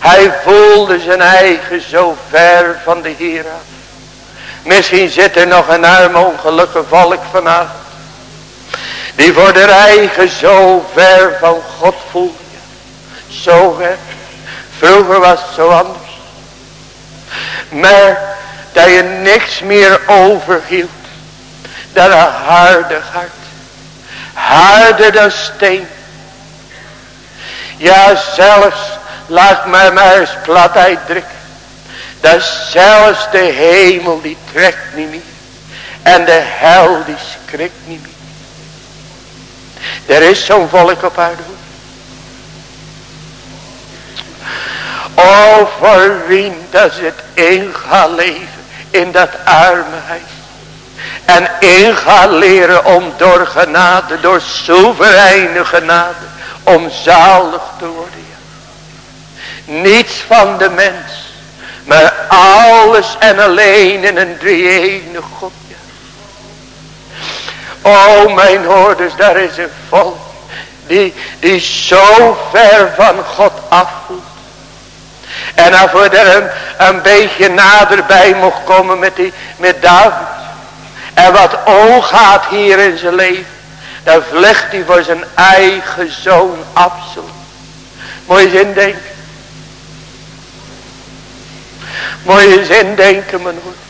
Hij voelde zijn eigen zo ver van de Heer af. Misschien zit er nog een arm ongelukkig volk vanavond. Die voor de eigen zo ver van God voelde. Zo ver. Vroeger was het zo anders. Maar dat je niks meer overhield. Dat een harde hart. Harder dan steen. Ja zelfs. Laat mij maar eens plat uitdrukken. Dat zelfs de hemel die trekt niet meer. En de hel die schrikt niet meer. Er is zo'n volk op aarde. Oh, voor wie dat het in gaat leven in dat arme huis. En in leren om door genade, door soevereine genade, om zalig te worden. Niets van de mens, maar alles en alleen in een drie God. O mijn hoorders, daar is een volk die, die zo ver van God afvoelt. En als we er een, een beetje naderbij mocht komen met, die, met David. En wat omgaat hier in zijn leven. Dan vlucht hij voor zijn eigen zoon Absalom. Mooi zin denken. Mooie zin denken mijn hoeders.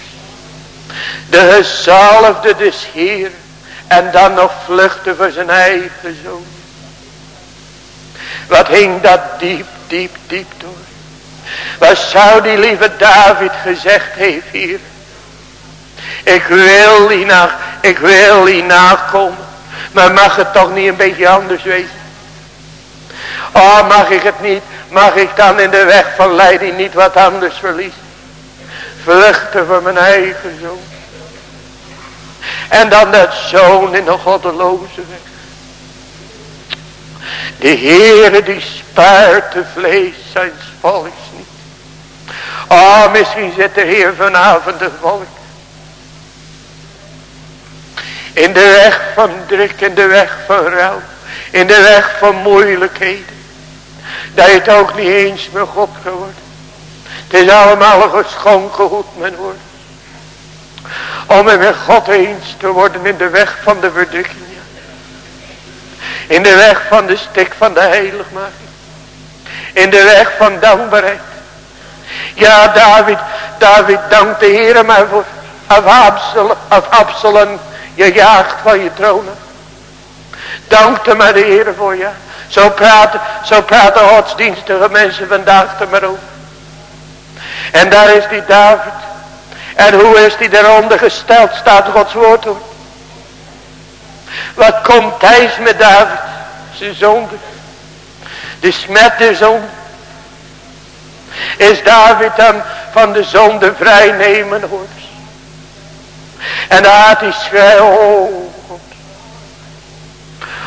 De gezalfde des Heer. En dan nog vluchten voor zijn eigen zoon. Wat hing dat diep, diep, diep door. Wat zou die lieve David gezegd heeft hier. Ik wil die na, ik wil die nakomen. Maar mag het toch niet een beetje anders wezen? Oh, mag ik het niet? Mag ik dan in de weg van leiding niet wat anders verliezen? vluchten van mijn eigen zoon. En dan dat zoon in de goddeloze weg. De Heere die spaart de vlees zijn volks niet. Oh, misschien zit de Heer vanavond de volk. In de weg van druk, in de weg van rouw. In de weg van moeilijkheden. Dat je het ook niet eens met God geworden. Het is allemaal geschonken goed men wordt. Om met God eens te worden in de weg van de verdrukking. In de weg van de stik van de heiligmaking. In de weg van dankbaarheid. Ja, David, David dankt de Heer maar voor. Af Absalom, af Absalom, je jaagt van je troon. Dank maar de Heer voor je. Zo praten, zo praten godsdienstige mensen vandaag er maar over. En daar is die David. En hoe is die daaronder gesteld, staat Gods woord hoor. Wat komt Thijs met David? Zijn zonde. De smet der zonde. Is David dan van de zonde vrijnemen hoort. En schreeuwen. Oh God.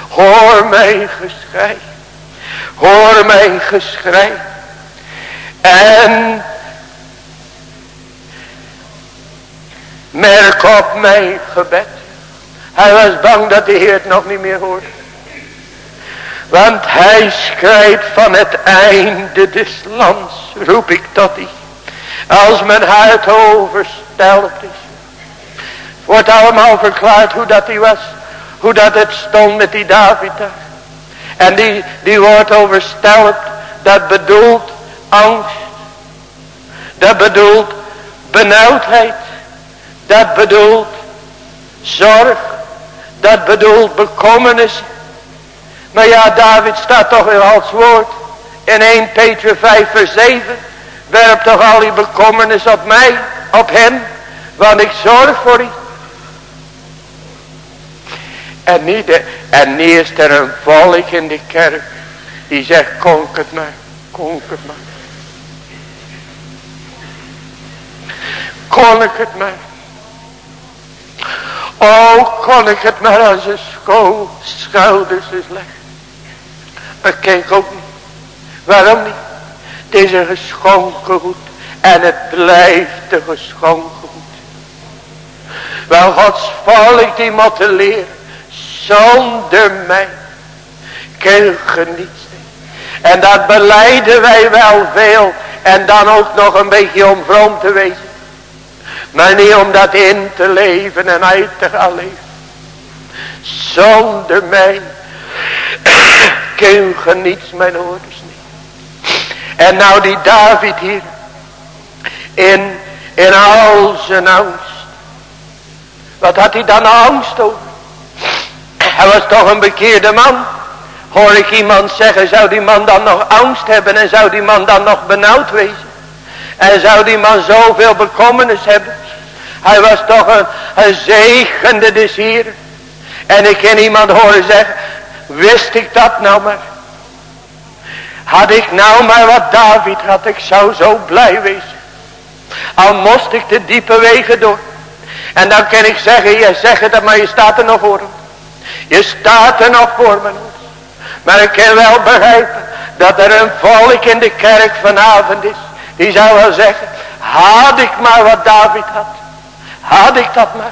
Hoor mijn geschrei. Hoor mijn geschrei. En merk op mijn gebed. Hij was bang dat de Heer het nog niet meer hoorde. Want hij schrijft van het einde des lands, roep ik tot die. Als mijn hart oversteld is. Wordt allemaal verklaard hoe dat hij was. Hoe dat het stond met die David. En die, die wordt oversteld. Dat bedoelt angst. Dat bedoelt benauwdheid. Dat bedoelt zorg. Dat bedoelt bekommernis. Maar ja, David staat toch in als woord. In 1 Peter 5 vers 7. Werp toch al die bekommernis op mij, op hem. Want ik zorg voor u. En niet, en is er een volk in de kerk. Die zegt, konk het maar, konk het maar. Kon ik het maar. Oh, kon ik het maar aan zijn schouders eens leggen. Maar kijk ook niet. Waarom niet? Het is een geschonken goed. En het blijft een geschonken goed. Wel Gods volk die moeten leren. Zonder mij. Kun je niets. En dat beleiden wij wel veel. En dan ook nog een beetje om vroom te wezen. Maar niet om dat in te leven en uit te gaan leven. Zonder mij kun je niets mijn ouders niet. En nou die David hier. In, in al zijn angst. Wat had hij dan angst over? Hij was toch een bekeerde man. Hoor ik iemand zeggen, zou die man dan nog angst hebben en zou die man dan nog benauwd wezen? En zou die man zoveel bekommernis hebben. Hij was toch een, een zegende des hier. En ik ken iemand horen zeggen. Wist ik dat nou maar. Had ik nou maar wat David had. Ik zou zo blij wezen. Al moest ik de diepe wegen door. En dan kan ik zeggen. Je zegt het maar je staat er nog voor. Je staat er nog voor me. Maar ik kan wel begrijpen. Dat er een volk in de kerk vanavond is. Die zou wel zeggen. Had ik maar wat David had. Had ik dat maar.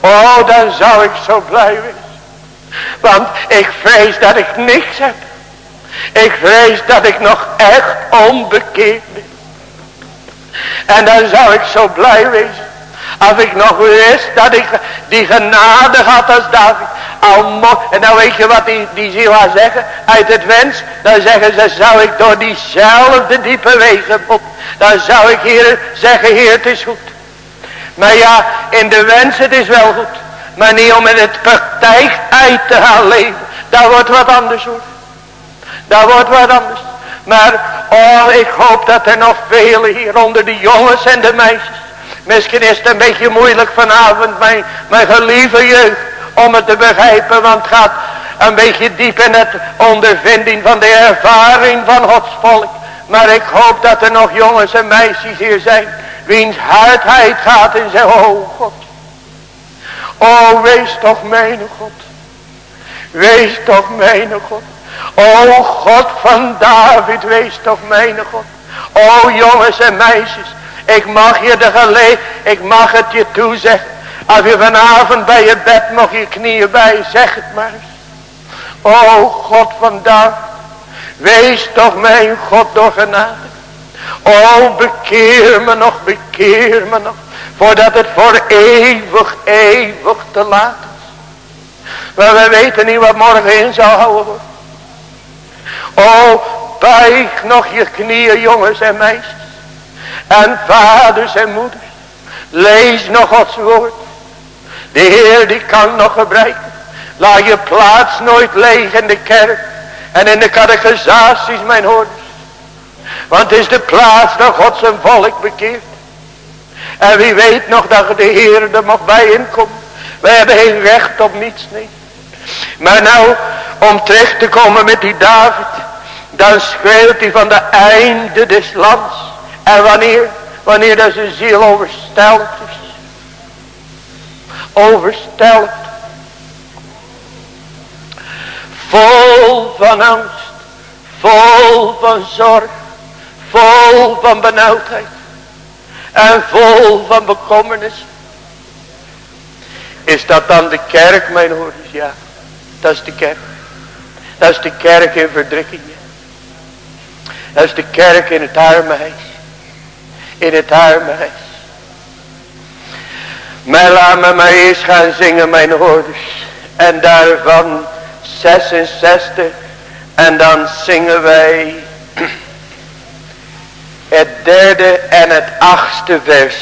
Oh, dan zou ik zo blij zijn. Want ik vrees dat ik niks heb. Ik vrees dat ik nog echt onbekeerd ben. En dan zou ik zo blij wezen. Als ik nog wist dat ik die genade had als David. Al en dan weet je wat die, die ziel zeggen. Uit het wens. Dan zeggen ze zou ik door diezelfde diepe wegen. Dan zou ik hier zeggen heer het is goed. Maar ja in de wens het is wel goed. Maar niet om in het praktijk uit te gaan leven. Dat wordt wat anders hoor. Dat wordt wat anders. Maar oh ik hoop dat er nog velen hier onder de jongens en de meisjes. Misschien is het een beetje moeilijk vanavond mijn, mijn gelieve jeugd. Om het te begrijpen. Want het gaat een beetje diep in het ondervinding van de ervaring van Gods volk. Maar ik hoop dat er nog jongens en meisjes hier zijn. Wiens hardheid gaat en zegt. Oh God. Oh wees toch mijn God. Wees toch mijn God. Oh God van David. Wees toch mijn God. Oh jongens en meisjes. Ik mag je de gelegenheid. Ik mag het je toezeggen. Als je vanavond bij je bed nog je knieën bij. Zeg het maar. Oh God van David. Wees toch mijn God door genade. Oh bekeer me nog. Bekeer me nog. Voordat het voor eeuwig, eeuwig te laat is. Maar we weten niet wat morgen in zal houden. Oh, buig nog je knieën jongens en meisjes. En vaders en moeders. Lees nog Gods woord. De Heer die kan nog gebruiken. Laat je plaats nooit leeg in de kerk. En in de catechisaties mijn hoorders. Want het is de plaats dat God zijn volk bekeert. En wie weet nog dat de Heer er mag bij inkomen. Wij hebben geen recht op niets, nee. Maar nou, om terug te komen met die David. Dan schreeuwt hij van de einde des lands. En wanneer? Wanneer dat zijn ziel oversteld is. Oversteld. Vol van angst. Vol van zorg. Vol van benauwdheid. En vol van bekommernis. Is dat dan de kerk mijn hoorders? Ja. Dat is de kerk. Dat is de kerk in verdrikkingen. Dat is de kerk in het armenhuis. In het armenhuis. Maar laat me maar eerst gaan zingen mijn hoorders. En daarvan 66. En dan zingen wij [clears throat] het derde en het achtste vers.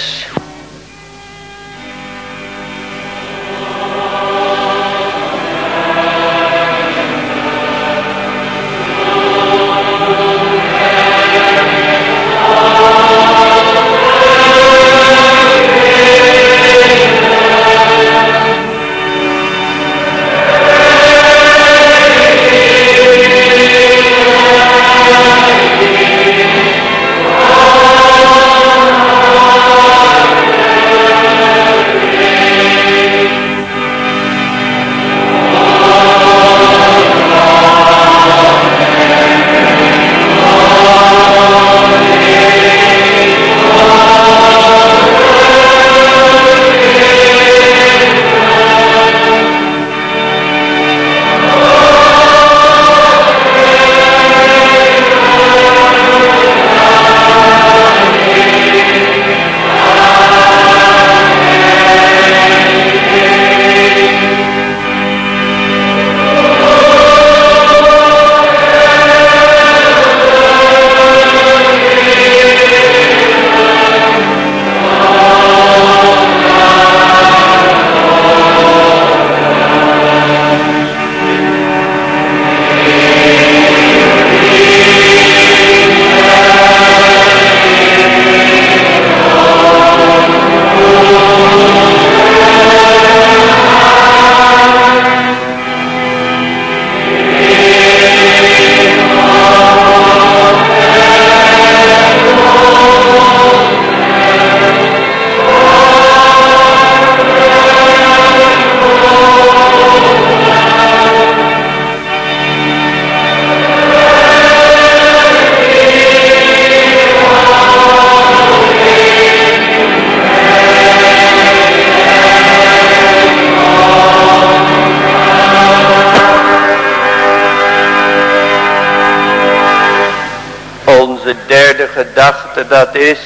Dat is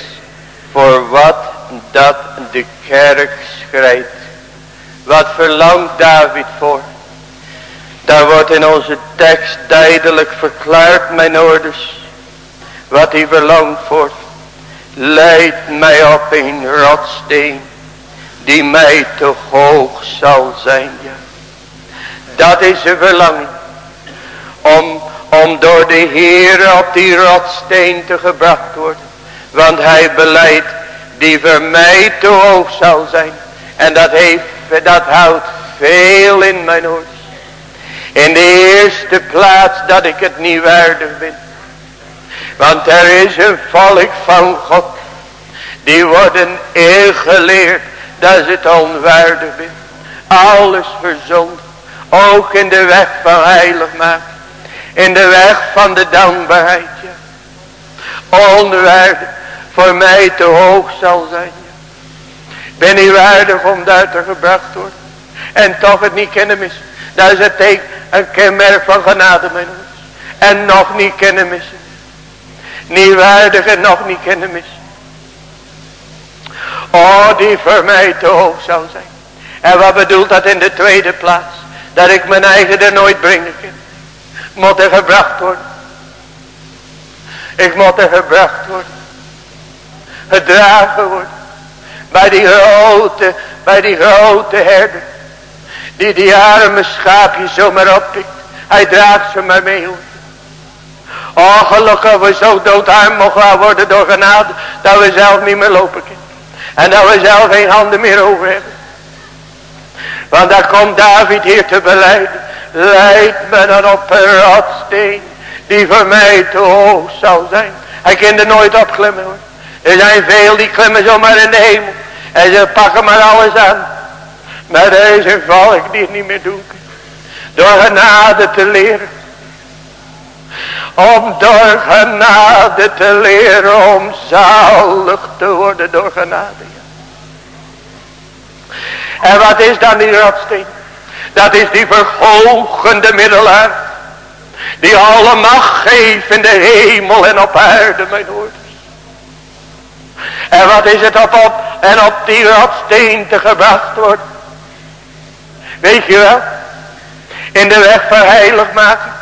voor wat dat de kerk schrijft. Wat verlangt David voor? Daar wordt in onze tekst duidelijk verklaard, mijn orders, wat hij verlangt voor. Leid mij op een rotsteen, die mij te hoog zal zijn. Ja. Dat is een verlangen, om om door de Heer op die rotsteen te gebracht worden. Want hij beleidt die voor mij te hoog zal zijn. En dat, heeft, dat houdt veel in mijn hoofd. In de eerste plaats dat ik het niet waardig ben. Want er is een volk van God. Die worden ingeleerd dat ze het onwaardig is. Alles verzond. Ook in de weg van heilig. In de weg van de dankbaarheid. Ja. Onwaardig voor mij te hoog zal zijn. Ben niet waardig om daar te gebracht worden. En toch het niet kennen mis. Dat is het teken, een kenmerk van genade mijn ouders. En nog niet kennen missen. Niet waardig en nog niet kennen missen. Oh, die voor mij te hoog zou zijn. En wat bedoelt dat in de tweede plaats? Dat ik mijn eigen er nooit brengen kan. Moet er gebracht worden. Ik moet er gebracht worden. Gedragen worden. Bij die grote, bij die grote herder. Die die arme schaapjes zomaar oppikt. Hij draagt ze maar mee hoor. Oh gelukkig we zo doodarm mogen worden door genade. Dat we zelf niet meer lopen kunnen. En dat we zelf geen handen meer over hebben. Want daar komt David hier te beleiden. Leid me dan op een rotsteen. Die voor mij te hoog zal zijn. Hij er nooit opklimmen hoor. Er zijn veel die klimmen zomaar in de hemel. En ze pakken maar alles aan. Maar deze volk die het niet meer doen Door genade te leren. Om door genade te leren om zalig te worden door genade. En wat is dan die rotsteen? Dat is die verhoogende middelaar. Die alle macht geeft in de hemel en op aarde, mijn hoorders. En wat is het op, op en op die rotsteen te gebracht worden? Weet je wel? In de weg van heiligmaking.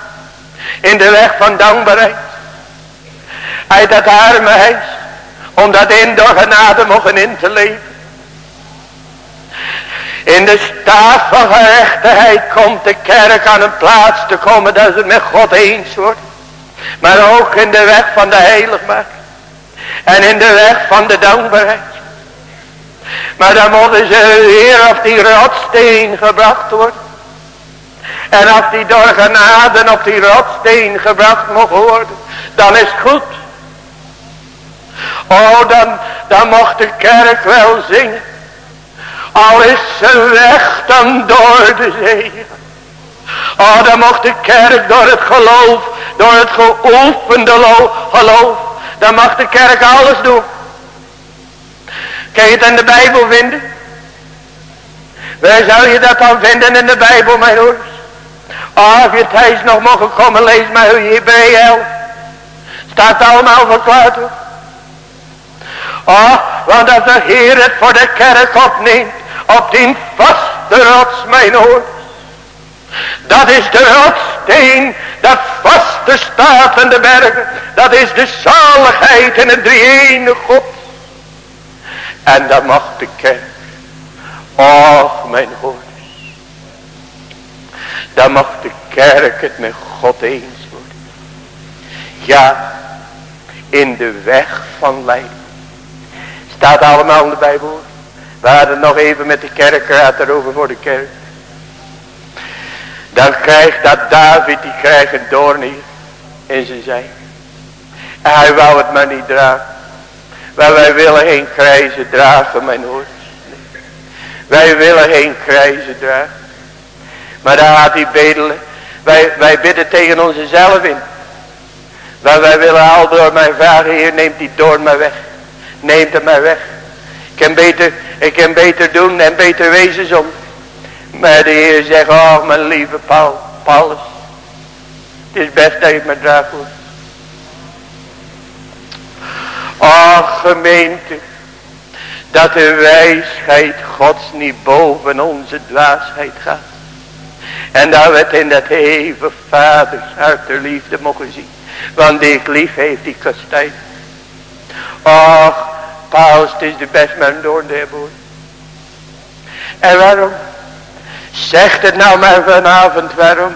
In de weg van dankbaarheid. Uit dat arme huis. Om dat in door genade mogen in te leven. In de staat van gerechtigheid komt de kerk aan een plaats te komen dat het met God eens wordt. Maar ook in de weg van de heiligmaking. En in de weg van de dankbaarheid. Maar dan moeten ze weer op die rotsteen gebracht worden. En als die door genade op die rotsteen gebracht mocht worden. Dan is het goed. Oh dan, dan mocht de kerk wel zingen. Al is ze weg dan door de zee. Oh dan mocht de kerk door het geloof. Door het geoefende geloof. Dan mag de kerk alles doen. Kun je het in de Bijbel vinden? Waar zou je dat dan vinden in de Bijbel, mijn hoors? Oh, als je thuis nog mogen komen, lees maar hoe je 11. Staat allemaal verklaard hoor. Oh, want als de Heer het voor de kerk opneemt, op die vaste rots, mijn hoor. Dat is de rotsteen, dat vaste staat in de bergen. Dat is de zaligheid in het drie God. En dat mag de kerk. Och mijn hoorders. Dan mag de kerk het met God eens worden. Ja, in de weg van lijden. Staat allemaal in de Bijbel. We hadden nog even met de kerkraad erover voor de kerk. Dan krijgt dat David, die krijgt een doorn hier in zijn zij. En hij wou het maar niet dragen. Maar wij willen geen krijzen dragen, mijn hoor. Wij willen geen krijzen dragen. Maar daar gaat hij bedelen. Wij, wij bidden tegen onszelf in. Maar wij willen al door mijn vragen, Heer, neemt die doorn maar weg. Neemt hem maar weg. Ik kan beter, ik kan beter doen en beter wezen zonder. Maar de Heer zegt, oh mijn lieve Paul, Paulus. Het is best dat je me hoor. Ach gemeente. Dat de wijsheid gods niet boven onze dwaasheid gaat. En dat we het in dat even vaders hart de liefde mogen zien. Want die lief heeft die kastijn. Ach, Paulus, het is de best man door de boer. En waarom? Zegt het nou maar vanavond waarom?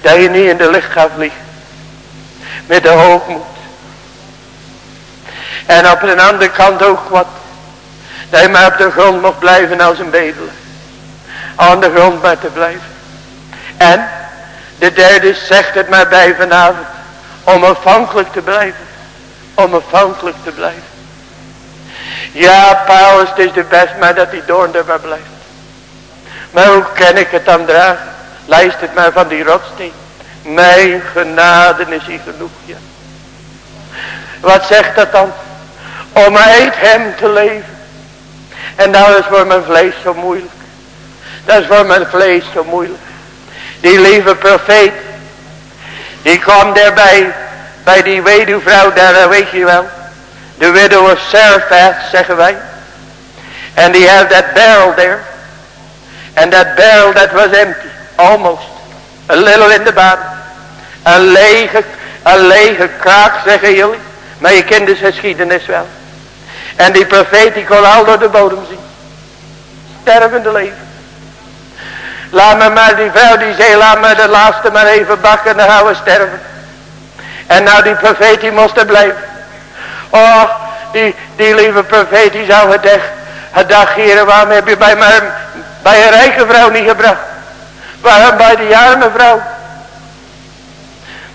Dat je niet in de licht gaat vliegen. Met de hoogmoed. En op een andere kant ook wat. Dat je maar op de grond mag blijven als een bedelaar. Aan de grond maar te blijven. En de derde zegt het maar bij vanavond. Om afhankelijk te blijven. Om afhankelijk te blijven. Ja, Paulus, het is de best maar dat die doorn er maar blijft. Maar hoe kan ik het dan dragen? Het maar van die rotsteen. Mijn genade is hier genoeg, ja. Wat zegt dat dan? Om uit hem te leven. En dat is voor mijn vlees zo moeilijk. Dat is voor mijn vlees zo moeilijk. Die lieve profeet. Die kwam daarbij. Bij die weduwvrouw daar, weet je wel. De widow of zeggen wij. En die had that barrel there. And that barrel that was empty. Almost. A little in the bottom. Een lege, een lege kraak, zeggen jullie. Maar je kent de geschiedenis wel. En die profeet die kon al door de bodem zien. Stervende leven. Laat me maar die vrouw die zei, laat me de laatste maar even bakken, dan gaan we sterven. En nou die profeet die moest er blijven. Oh, die, die lieve profeet die zou het gedacht, heren, waarom heb je bij, mij, bij een rijke vrouw niet gebracht? Waarom bij die arme vrouw?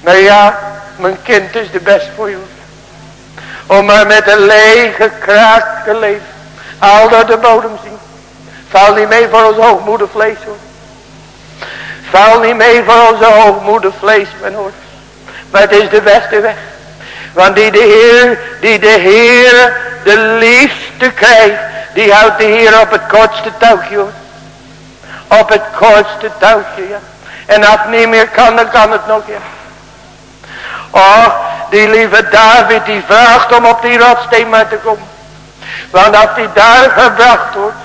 Maar ja, mijn kind is de best voor je. Om maar met een lege kraak te leven. Al door de bodem zien. Val niet mee voor ons hoogmoedig vlees hoor. Val niet mee voor onze hoogmoedig vlees mijn hoor. Maar het is de beste weg. Want die de Heer, die de Heer de liefste krijgt. Die houdt de Heer op het kortste touwtje hoor. Op het kortste touwtje. En als het niet meer kan dan kan het nog ja. Oh, die lieve David die vraagt om op die rotsteen maar te komen. Want als die daar gebracht wordt,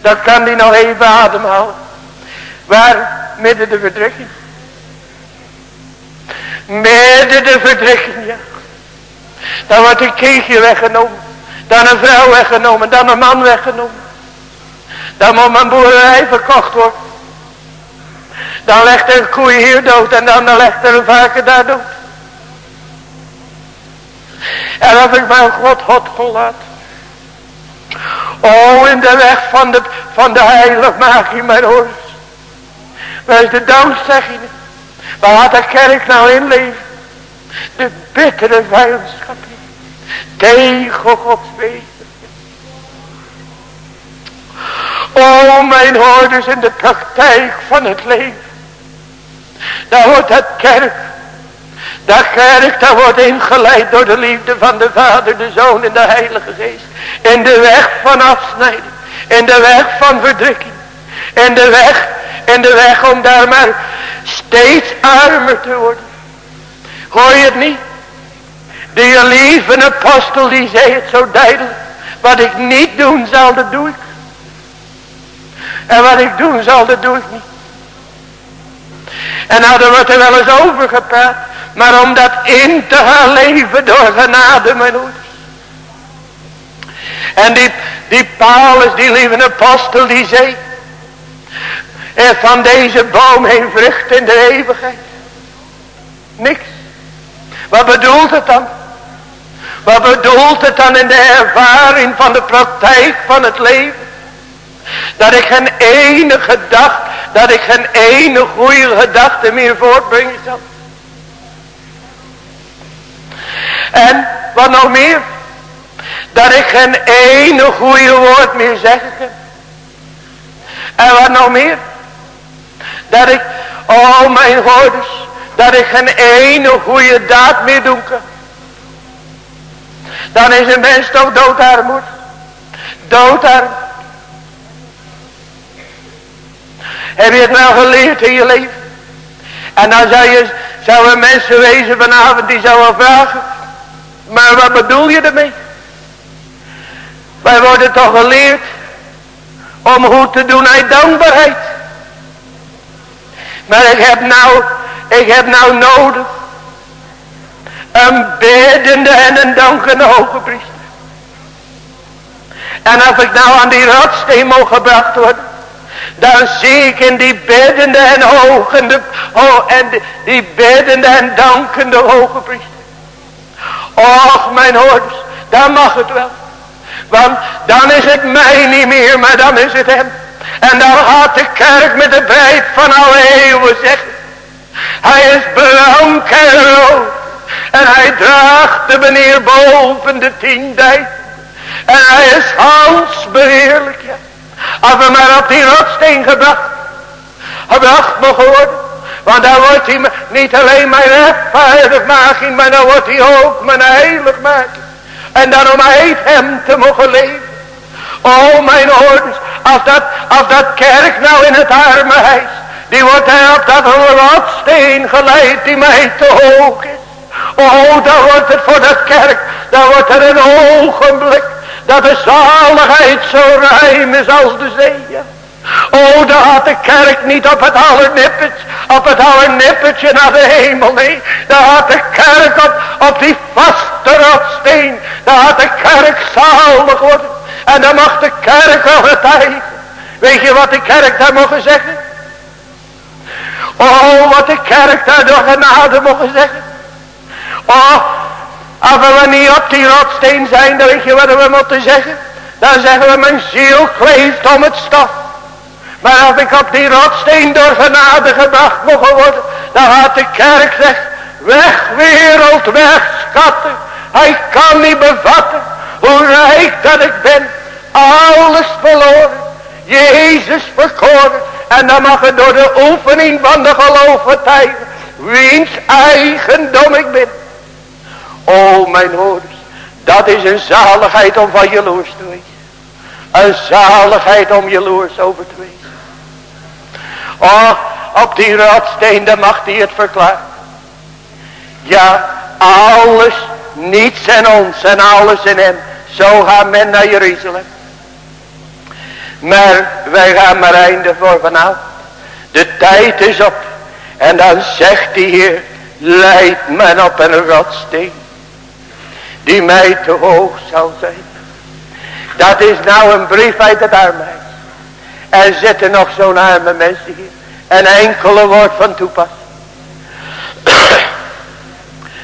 dan kan die nog even ademhalen. Waar? Midden de verdrukking. Midden de verdrukking, ja. Dan wordt een kindje weggenomen. Dan een vrouw weggenomen. Dan een man weggenomen. Dan moet mijn boerderij verkocht worden. Dan legt een koe hier dood. En dan legt er een varken daar dood. En als ik mijn God God kon laten. Oh, in de weg van de, van de heiligmaking, mijn oors. Waar is de dood, zeg je. Waar had de kerk nou in leven? De bittere vijandschap. Tegen Gods weten. Oh, mijn hoorders in de praktijk van het leven. Daar wordt het kerk dat kerk, dat wordt ingeleid door de liefde van de Vader, de Zoon en de Heilige Geest. In de weg van afsnijding. In de weg van verdrukking. In de weg, in de weg om daar maar steeds armer te worden. Hoor je het niet? De lieve apostel die zei het zo duidelijk. Wat ik niet doen zal, dat doe ik. En wat ik doen zal, dat doe ik niet. En nou, er wordt er wel eens over gepraat. Maar om dat in te gaan leven door genade, mijn ouders. En die, die Paulus, die lieve apostel, die zei. En van deze boom heen vrucht in de eeuwigheid. Niks. Wat bedoelt het dan? Wat bedoelt het dan in de ervaring van de praktijk van het leven? Dat ik geen enige gedachte, dat ik geen enige goede gedachte meer voortbrengen zal. En wat nog meer? Dat ik geen ene goede woord meer zeggen kan. En wat nog meer? Dat ik, oh mijn hoorders, dat ik geen ene goede daad meer doen kan. Dan is een mens toch doodarmoed. Doodarm. Heb je het wel geleerd in je leven? En dan zou je, zou een mensen wezen vanavond die zou vragen. Maar wat bedoel je ermee? Wij worden toch geleerd om goed te doen uit dankbaarheid. Maar ik heb nou, ik heb nou nodig een biddende en een dankende hoge priester. En als ik nou aan die rotsteen mag gebracht worden, dan zie ik in die biddende en hogende, oh, en die biddende en dankende hoge priester. Och mijn hoorders, dan mag het wel. Want dan is het mij niet meer, maar dan is het hem. En dan gaat de kerk met de breid van alle eeuwen zeggen. Hij is blank en rood. En hij draagt de meneer boven de tienduizend. En hij is Hans beheerlijk. Ja. Als we maar op die rotsteen gebracht. Gebracht mogen worden. Want dan wordt hij niet alleen mijn rechtvaardigmaking. Maar dan wordt hij ook mijn heiligmaking. En daarom heeft hem te mogen leven. Oh mijn ouders. Als dat, dat kerk nou in het arme huis. Die wordt hij op dat rotsteen geleid die mij te hoog is. Oh, dan wordt het voor de kerk. Dan wordt er een ogenblik. Dat de zaligheid zo ruim is als de zee. Oh, daar had de kerk niet op het allernippertje, op het allernippertje naar de hemel, nee. Daar had de kerk op, op die vaste rotsteen, daar had de kerk zalig worden. En dan mag de kerk al getuigen. Weet je wat de kerk daar mogen zeggen? Oh, wat de kerk daar door genade mogen zeggen. Oh, als we niet op die rotsteen zijn, dan weet je wat we moeten zeggen. Dan zeggen we, mijn ziel kleeft om het stof. Maar als ik op die rotsteen door genade gebracht mogen worden, dan gaat de kerk zeggen, weg wereld, weg schatten. Hij kan niet bevatten hoe rijk dat ik ben. Alles verloren. Jezus verkoren. En dan mag het door de oefening van de geloof getuigen. Wiens eigendom ik ben. O mijn hoorders. Dat is een zaligheid om van jaloers te wezen. Een zaligheid om jaloers over te wezen. Oh, op die rotsteen, dan mag hij het verklaren. Ja, alles, niets en ons en alles in hem. Zo gaat men naar Jeruzalem. Maar wij gaan maar einde voor vanavond. De tijd is op. En dan zegt die Heer, leidt men op een rotsteen. Die mij te hoog zal zijn. Dat is nou een brief uit het armheid. Er zitten nog zo'n arme mensen hier. Een enkele woord van toepassing.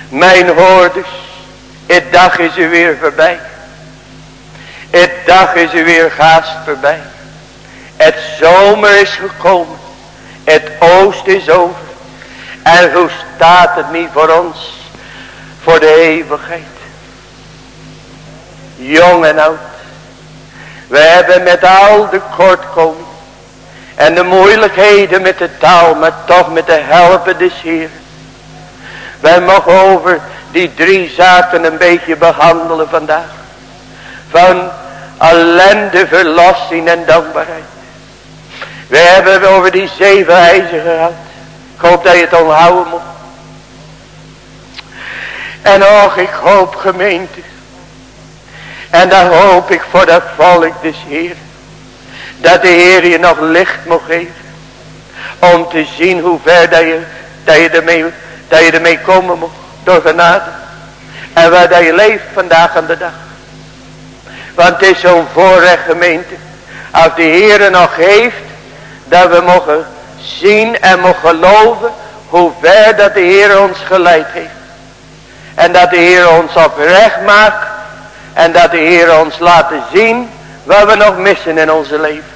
Mijn hoorders. Het dag is er weer voorbij. Het dag is er weer gaast voorbij. Het zomer is gekomen. Het oost is over. En hoe staat het niet voor ons? Voor de eeuwigheid. Jong en oud. We hebben met al de kortkoming. En de moeilijkheden met de taal. Maar toch met de helpen des Heer. Wij mogen over die drie zaken een beetje behandelen vandaag. Van ellende, verlossing en dankbaarheid. We hebben over die zeven eisen gehad. Ik hoop dat je het onthouden moet. En och, ik hoop gemeente. En dan hoop ik voor dat volk des Heer. Dat de Heer je nog licht mag geven. Om te zien hoe ver dat je, dat je, ermee, dat je ermee komen moet. Door genade. En waar dat je leeft vandaag aan de dag. Want het is zo'n voorrecht gemeente. Als de Heer nog heeft. Dat we mogen zien en mogen geloven. Hoe ver dat de Heer ons geleid heeft. En dat de Heer ons oprecht maakt. En dat de Heer ons laat zien. Wat we nog missen in onze leven.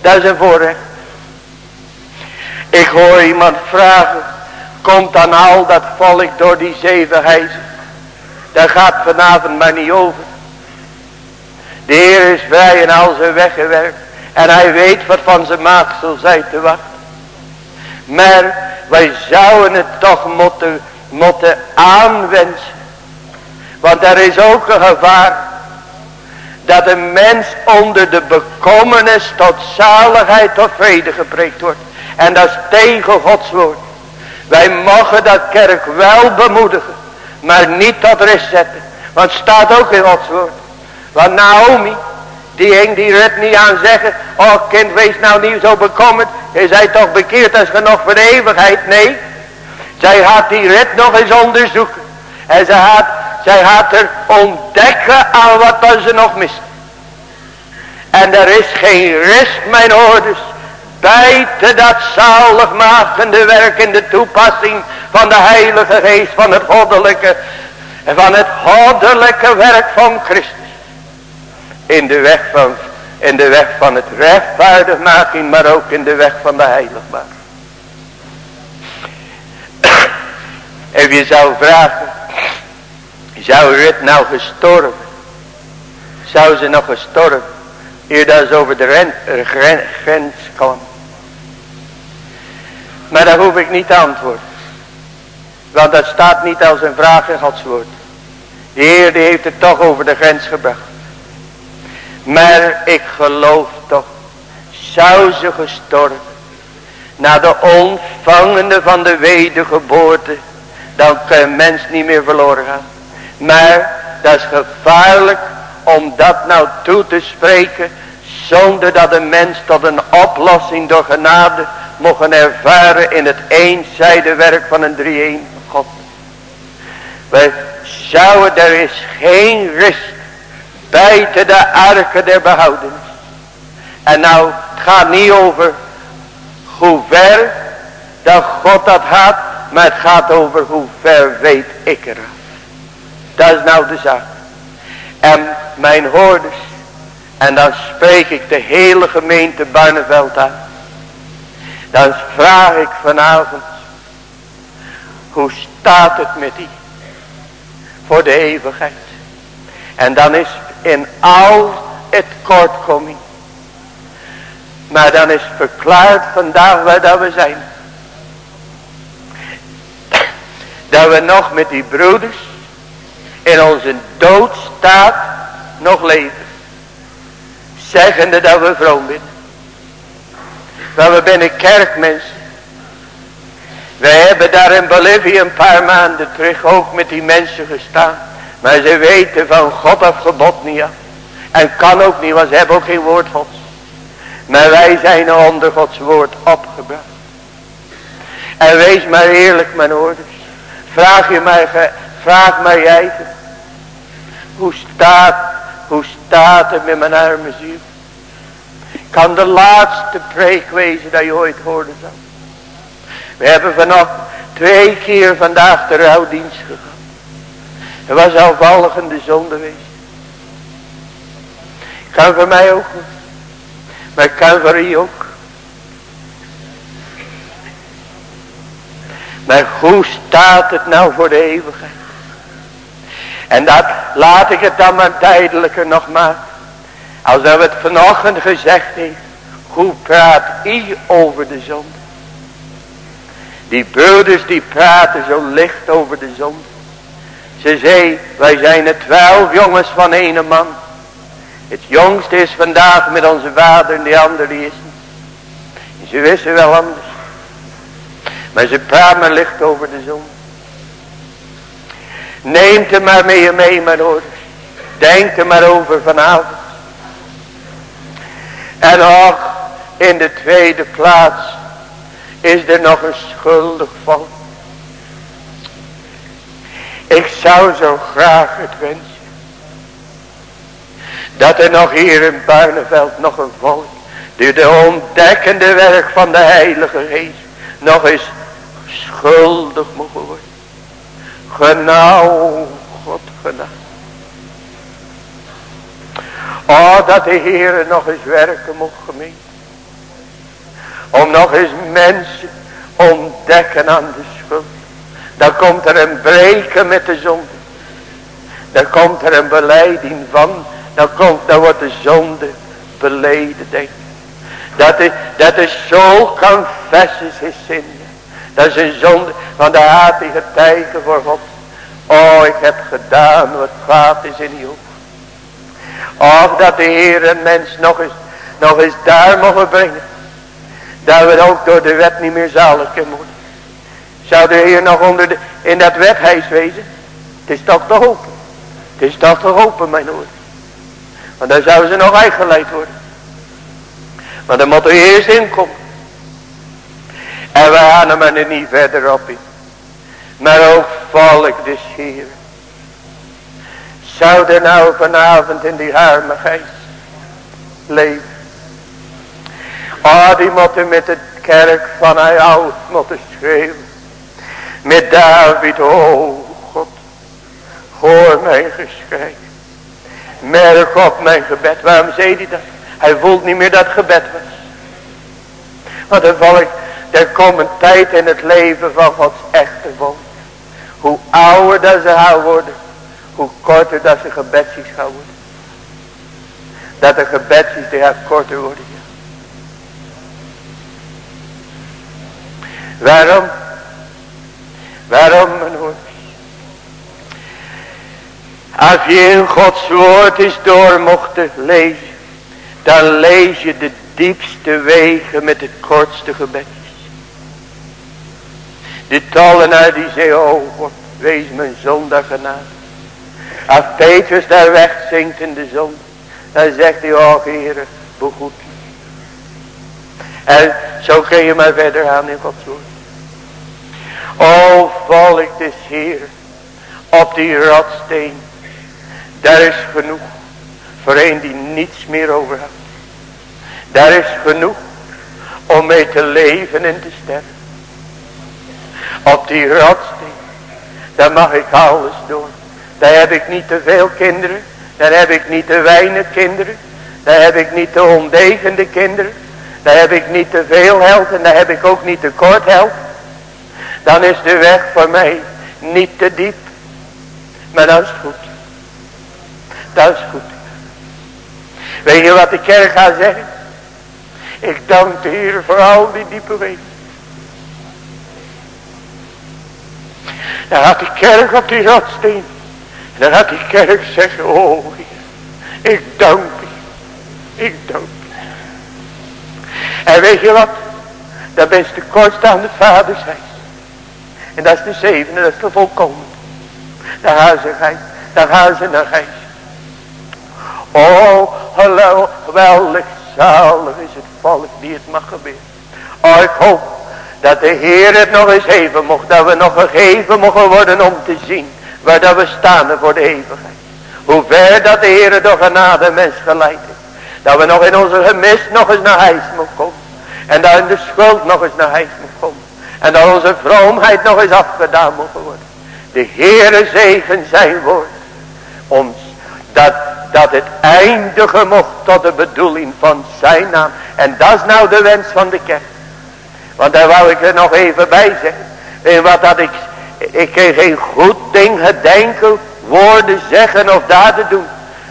Dat is een voorrecht. Ik hoor iemand vragen. Komt dan al dat volk door die zeven heizen. Daar gaat vanavond maar niet over. De Heer is vrij en al zijn weggewerkt. En hij weet wat van zijn maaksel zij te wachten. Maar wij zouden het toch moeten, moeten aanwensen. Want er is ook een gevaar. Dat een mens onder de bekommernis tot zaligheid tot vrede gepreekt wordt. En dat is tegen Gods woord. Wij mogen dat kerk wel bemoedigen. Maar niet tot rust zetten. Want het staat ook in Gods woord. Want Naomi, die hing die rit niet aan zeggen. Oh kind, wees nou niet zo bekommerd. Je zij toch bekeerd als genoeg voor de eeuwigheid. Nee. Zij gaat die rit nog eens onderzoeken. En ze gaat, zij gaat er ontdekken aan wat ze nog mist. En er is geen rust, mijn ouders. Buiten dat zaligmakende werk in de toepassing van de heilige geest van het goddelijke. En van het goddelijke werk van Christus in de weg van, in de weg van het rechtvaardigmaking, maar ook in de weg van de heiligmaking. [coughs] En je zou vragen. Zou Rut nou gestorven? Zou ze nog gestorven? Eer dat ze over de grens kwam. Maar daar hoef ik niet te antwoorden. Want dat staat niet als een vraag in Gods woord. De Heer die heeft het toch over de grens gebracht. Maar ik geloof toch. Zou ze gestorven. Na de ontvangende van de wedergeboorte. Dan kan een mens niet meer verloren gaan. Maar dat is gevaarlijk om dat nou toe te spreken. Zonder dat een mens tot een oplossing door genade mogen ervaren in het eenzijde werk van een drie God. Wij zouden, er is geen rust buiten de arken der behoudenis. En nou, het gaat niet over hoe ver dat God dat had, maar het gaat over hoe ver weet ik er. Dat is nou de zaak. En mijn hoorders, en dan spreek ik de hele gemeente Barneveld aan. Dan vraag ik vanavond. Hoe staat het met die? Voor de eeuwigheid. En dan is in al het kortkoming. Maar dan is verklaard vandaag waar dat we zijn. Dat we nog met die broeders in onze doodstaat nog leven. Zeggende dat we vroom zijn. Maar we zijn kerkmensen. Wij hebben daar in Bolivia een paar maanden terug ook met die mensen gestaan. Maar ze weten van God of gebod niet af. En kan ook niet, want ze hebben ook geen woord Gods. Maar wij zijn onder Gods woord opgebracht. En wees maar eerlijk mijn ouders. Vraag je mij, vraag mij eigen. Hoe staat, hoe staat het met mijn arme ziel? kan de laatste preek wezen dat je ooit hoorde zal. We hebben vanaf twee keer vandaag de rouwdienst gegaan. Het was al volgende zonde wezen. Kan voor mij ook. Maar kan voor u ook. Maar hoe staat het nou voor de eeuwigheid? En dat laat ik het dan maar tijdelijker nog maken. Als we het vanochtend gezegd heeft. Hoe praat u over de zonde? Die broeders die praten zo licht over de zonde. Ze zei, wij zijn de twaalf jongens van ene man. Het jongste is vandaag met onze vader en de andere is niet. Ze wisten wel anders. Maar ze praten licht over de zonde. Neemt er maar mee mee mijn ouders. Denk er maar over vanavond. En ook in de tweede plaats is er nog een schuldig volk. Ik zou zo graag het wensen. Dat er nog hier in Barneveld nog een volk. Die de ontdekkende werk van de Heilige Geest nog eens schuldig mogen worden. Genau, God genade. Oh, dat de Heer nog eens werken mocht gemeen. Om nog eens mensen ontdekken aan de schuld. Dan komt er een breken met de zonde. Dan komt er een beleiding van. Dan, komt, dan wordt de zonde beleden, denk Dat is, dat zo confesses is zin. Dat is een zonde van de hatige tijger voor God. Oh, ik heb gedaan wat kwaad is in je of dat de Heer een mens nog eens, nog eens daar mogen brengen. Dat we ook door de wet niet meer zalig kunnen worden. Zou de Heer nog onder de, in dat wethuis wezen? Het is toch te hopen. Het is toch te hopen mijn oor. Want dan zouden ze nog uitgeleid worden. Maar dan moet er eerst inkomen. En we gaan hem niet verder op in. Maar ook volk des Heer. Zou er nou vanavond in die arme geest leven. Oh, die moeten met de kerk van hij oud moeten schreeuwen. Met David, oh God, hoor mijn geschrei. Merk op mijn gebed. Waarom zei hij dat? Hij voelt niet meer dat gebed was. Want dan volk, er komt een tijd in het leven van Gods echte volk. Hoe ouder dat ze gaan worden. Hoe korter dat ze gebedjes gaan worden. Dat de gebedjes die gaan korter worden. Waarom? Waarom mijn? Als je in Gods woord is door mocht lezen. Dan lees je de diepste wegen met het kortste gebedjes. De tollenaar die zei, oh God, wees mijn zondag genade. Als Petrus daar wegzinkt in de zon, dan zegt hij, oh Heere, begoed. En zo kun je maar verder gaan in Gods woord. O volk des Heer, op die rotsteen, daar is genoeg voor een die niets meer over had. Daar is genoeg om mee te leven en te sterven. Op die rotsteen, daar mag ik alles doen. Daar heb ik niet te veel kinderen. Daar heb ik niet te weinig kinderen. Daar heb ik niet te ondegende kinderen. Daar heb ik niet te veel held en daar heb ik ook niet te kort held. Dan is de weg voor mij niet te diep. Maar dat is goed. Dat is goed. Weet je wat de kerk gaat zeggen? Ik dank de Heer voor al die diepe wegen. Dan gaat de kerk op die rotsteen. En dan gaat die kerk zeggen, oh ik dank. Ik dank. En weet je wat? Dat is de kortstaande vadersheid. En dat is de zevende, dat is de volkomen. Daar gaan ze, daar gaan ze naar gij. Oh, hallo, geweldig, zalig is het volk die het mag gebeuren. Oh, ik hoop dat de Heer het nog eens geven mocht. Dat we nog gegeven mogen worden om te zien waar dat we staan voor de eeuwigheid. Hoe ver dat de Heer door genade mens geleid is. Dat we nog in onze gemis nog eens naar huis mogen komen. En dat in de schuld nog eens naar huis mogen komen. En dat onze vroomheid nog eens afgedaan mogen worden. De Heere zegen zijn woord. Ons dat, dat het eindige mocht tot de bedoeling van zijn naam. En dat is nou de wens van de kerk. Want daar wou ik er nog even bij zeggen. En wat had ik, ik kan geen goed ding gedenken, woorden zeggen of daden doen.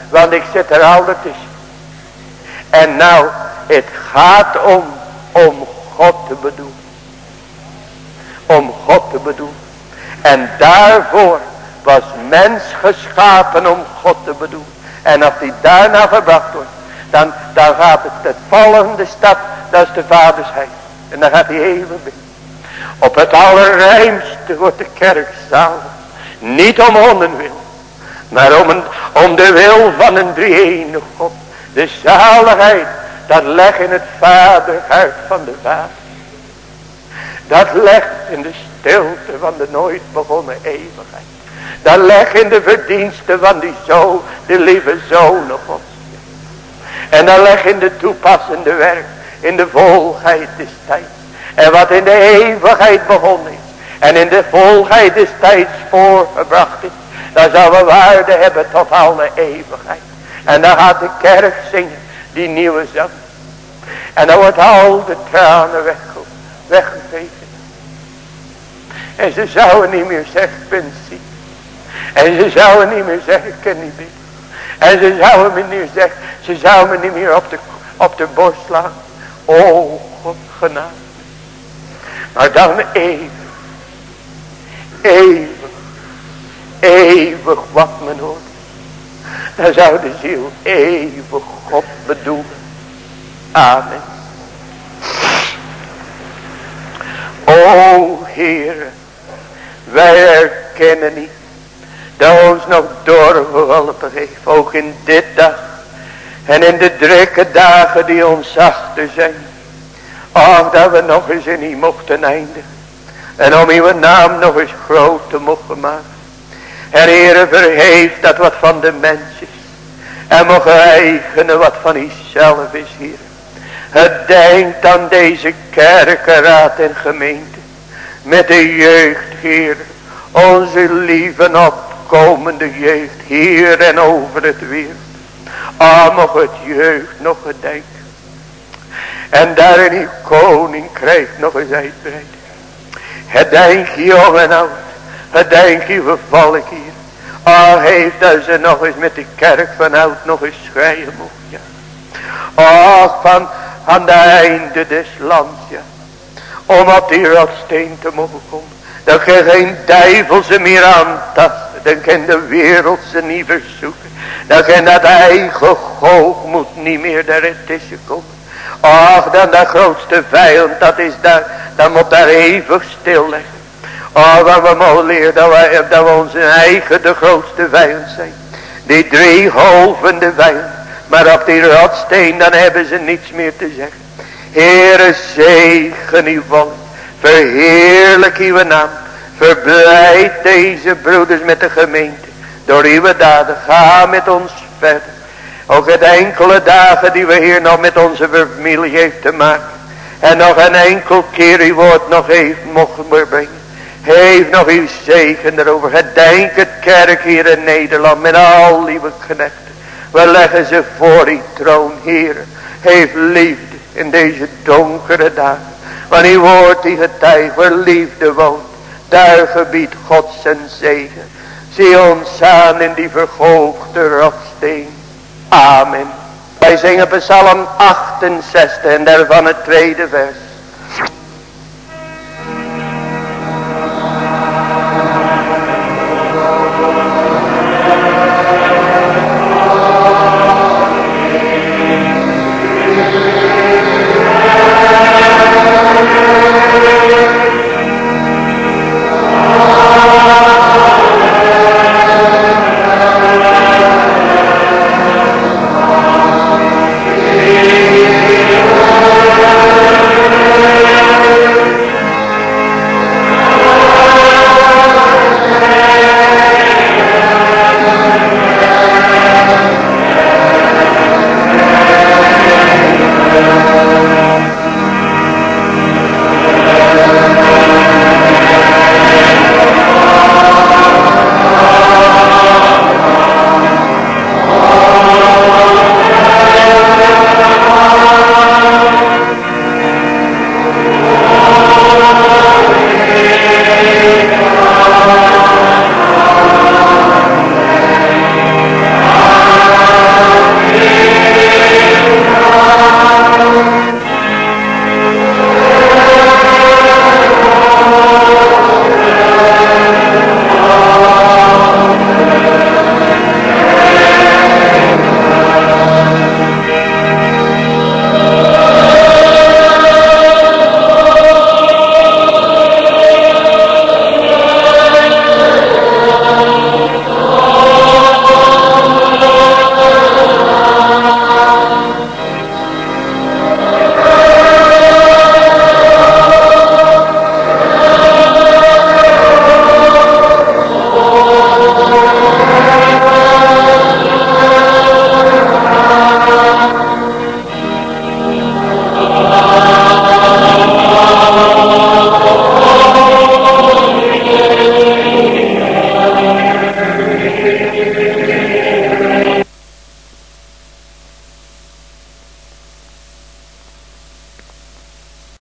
Want ik zit er altijd tussen. En nou, het gaat om, om God te bedoelen. Om God te bedoelen. En daarvoor was mens geschapen om God te bedoelen. En als die daarna verbracht wordt, dan, dan gaat het de volgende stap, dat is de vadersheid. En dan gaat hij even binnen. Op het allerrijmste wordt de kerk zalig. Niet om wil, maar om, om de wil van een drie God. De zaligheid, dat legt in het vaderhart van de vader. Dat legt in de stilte van de nooit begonnen eeuwigheid. Dat legt in de verdiensten van die zoon, de lieve zoon God. En dat legt in de toepassende werk, in de volheid des tijds. En wat in de eeuwigheid begonnen is. En in de volheid des tijds voorgebracht is. Dan zal we waarde hebben tot alle eeuwigheid. En dan gaat de kerk zingen. Die nieuwe zang. En dan wordt al de tranen weggegeven. En ze zouden niet meer zeggen, ik ben ziek. En ze zouden niet meer zeggen, ik kan niet bidden. En ze zouden me niet meer zeggen, ze zouden me niet meer op de, op de borst slaan. O God genade. Maar dan eeuwig. Eeuwig. Eeuwig wat men hoort. Dan zou de ziel eeuwig God bedoelen. Amen. O Heer. Wij erkennen niet. Dat ons nog doorgeholpen heeft. Ook in dit dag. En in de drukke dagen die ons achter zijn. Ach, dat we nog eens in u mochten eindigen. En om uw naam nog eens groot te mogen maken. En Heere, verheef dat wat van de mens is. En mogen eigenen wat van uzelf is, hier. Het denkt aan deze kerkenraad en gemeente. Met de jeugd, Heer. Onze lieve opkomende jeugd, hier en over het wereld. Ah, mag het jeugd nog gedenken. En daarin uw koninkrijk nog eens uitbreiden. Het denk jong en oud. Gedenk uw volk hier. Oh, heeft dat ze nog eens met de kerk vanuit nog eens schreien mocht. Och, van aan de einde des lands, ja. Om op die rotsteen te mogen komen. Dat je geen duivel ze meer aantasten. Dan kan de wereld ze niet verzoeken. Dan kan dat eigen moet niet meer daartussen komen. Ach, dan de grootste vijand, dat is daar, dan moet daar eeuwig stil leggen. Oh, wat we mogen leren dat we, dat we onze eigen de grootste vijand zijn. Die drie golvende vijand. Maar op die rotsteen, dan hebben ze niets meer te zeggen. Heere, zegen uw volk. Verheerlijk uw naam. Verblijd deze broeders met de gemeente. Door uw daden. Ga met ons verder. Ook het enkele dagen die we hier nog met onze familie heeft te maken. En nog een enkel keer uw woord nog even mogen brengen. Heeft nog uw zegen erover. Gedenk het kerk hier in Nederland met al lieve knechten. We leggen ze voor uw troon, Heer. Heeft liefde in deze donkere dagen. Want uw woord die getuigt waar liefde woont. Daar gebiedt God zijn zegen. Zie ons aan in die verhoogde rotsteen. Amen. Wij zingen psalm 68 en daarvan het tweede vers.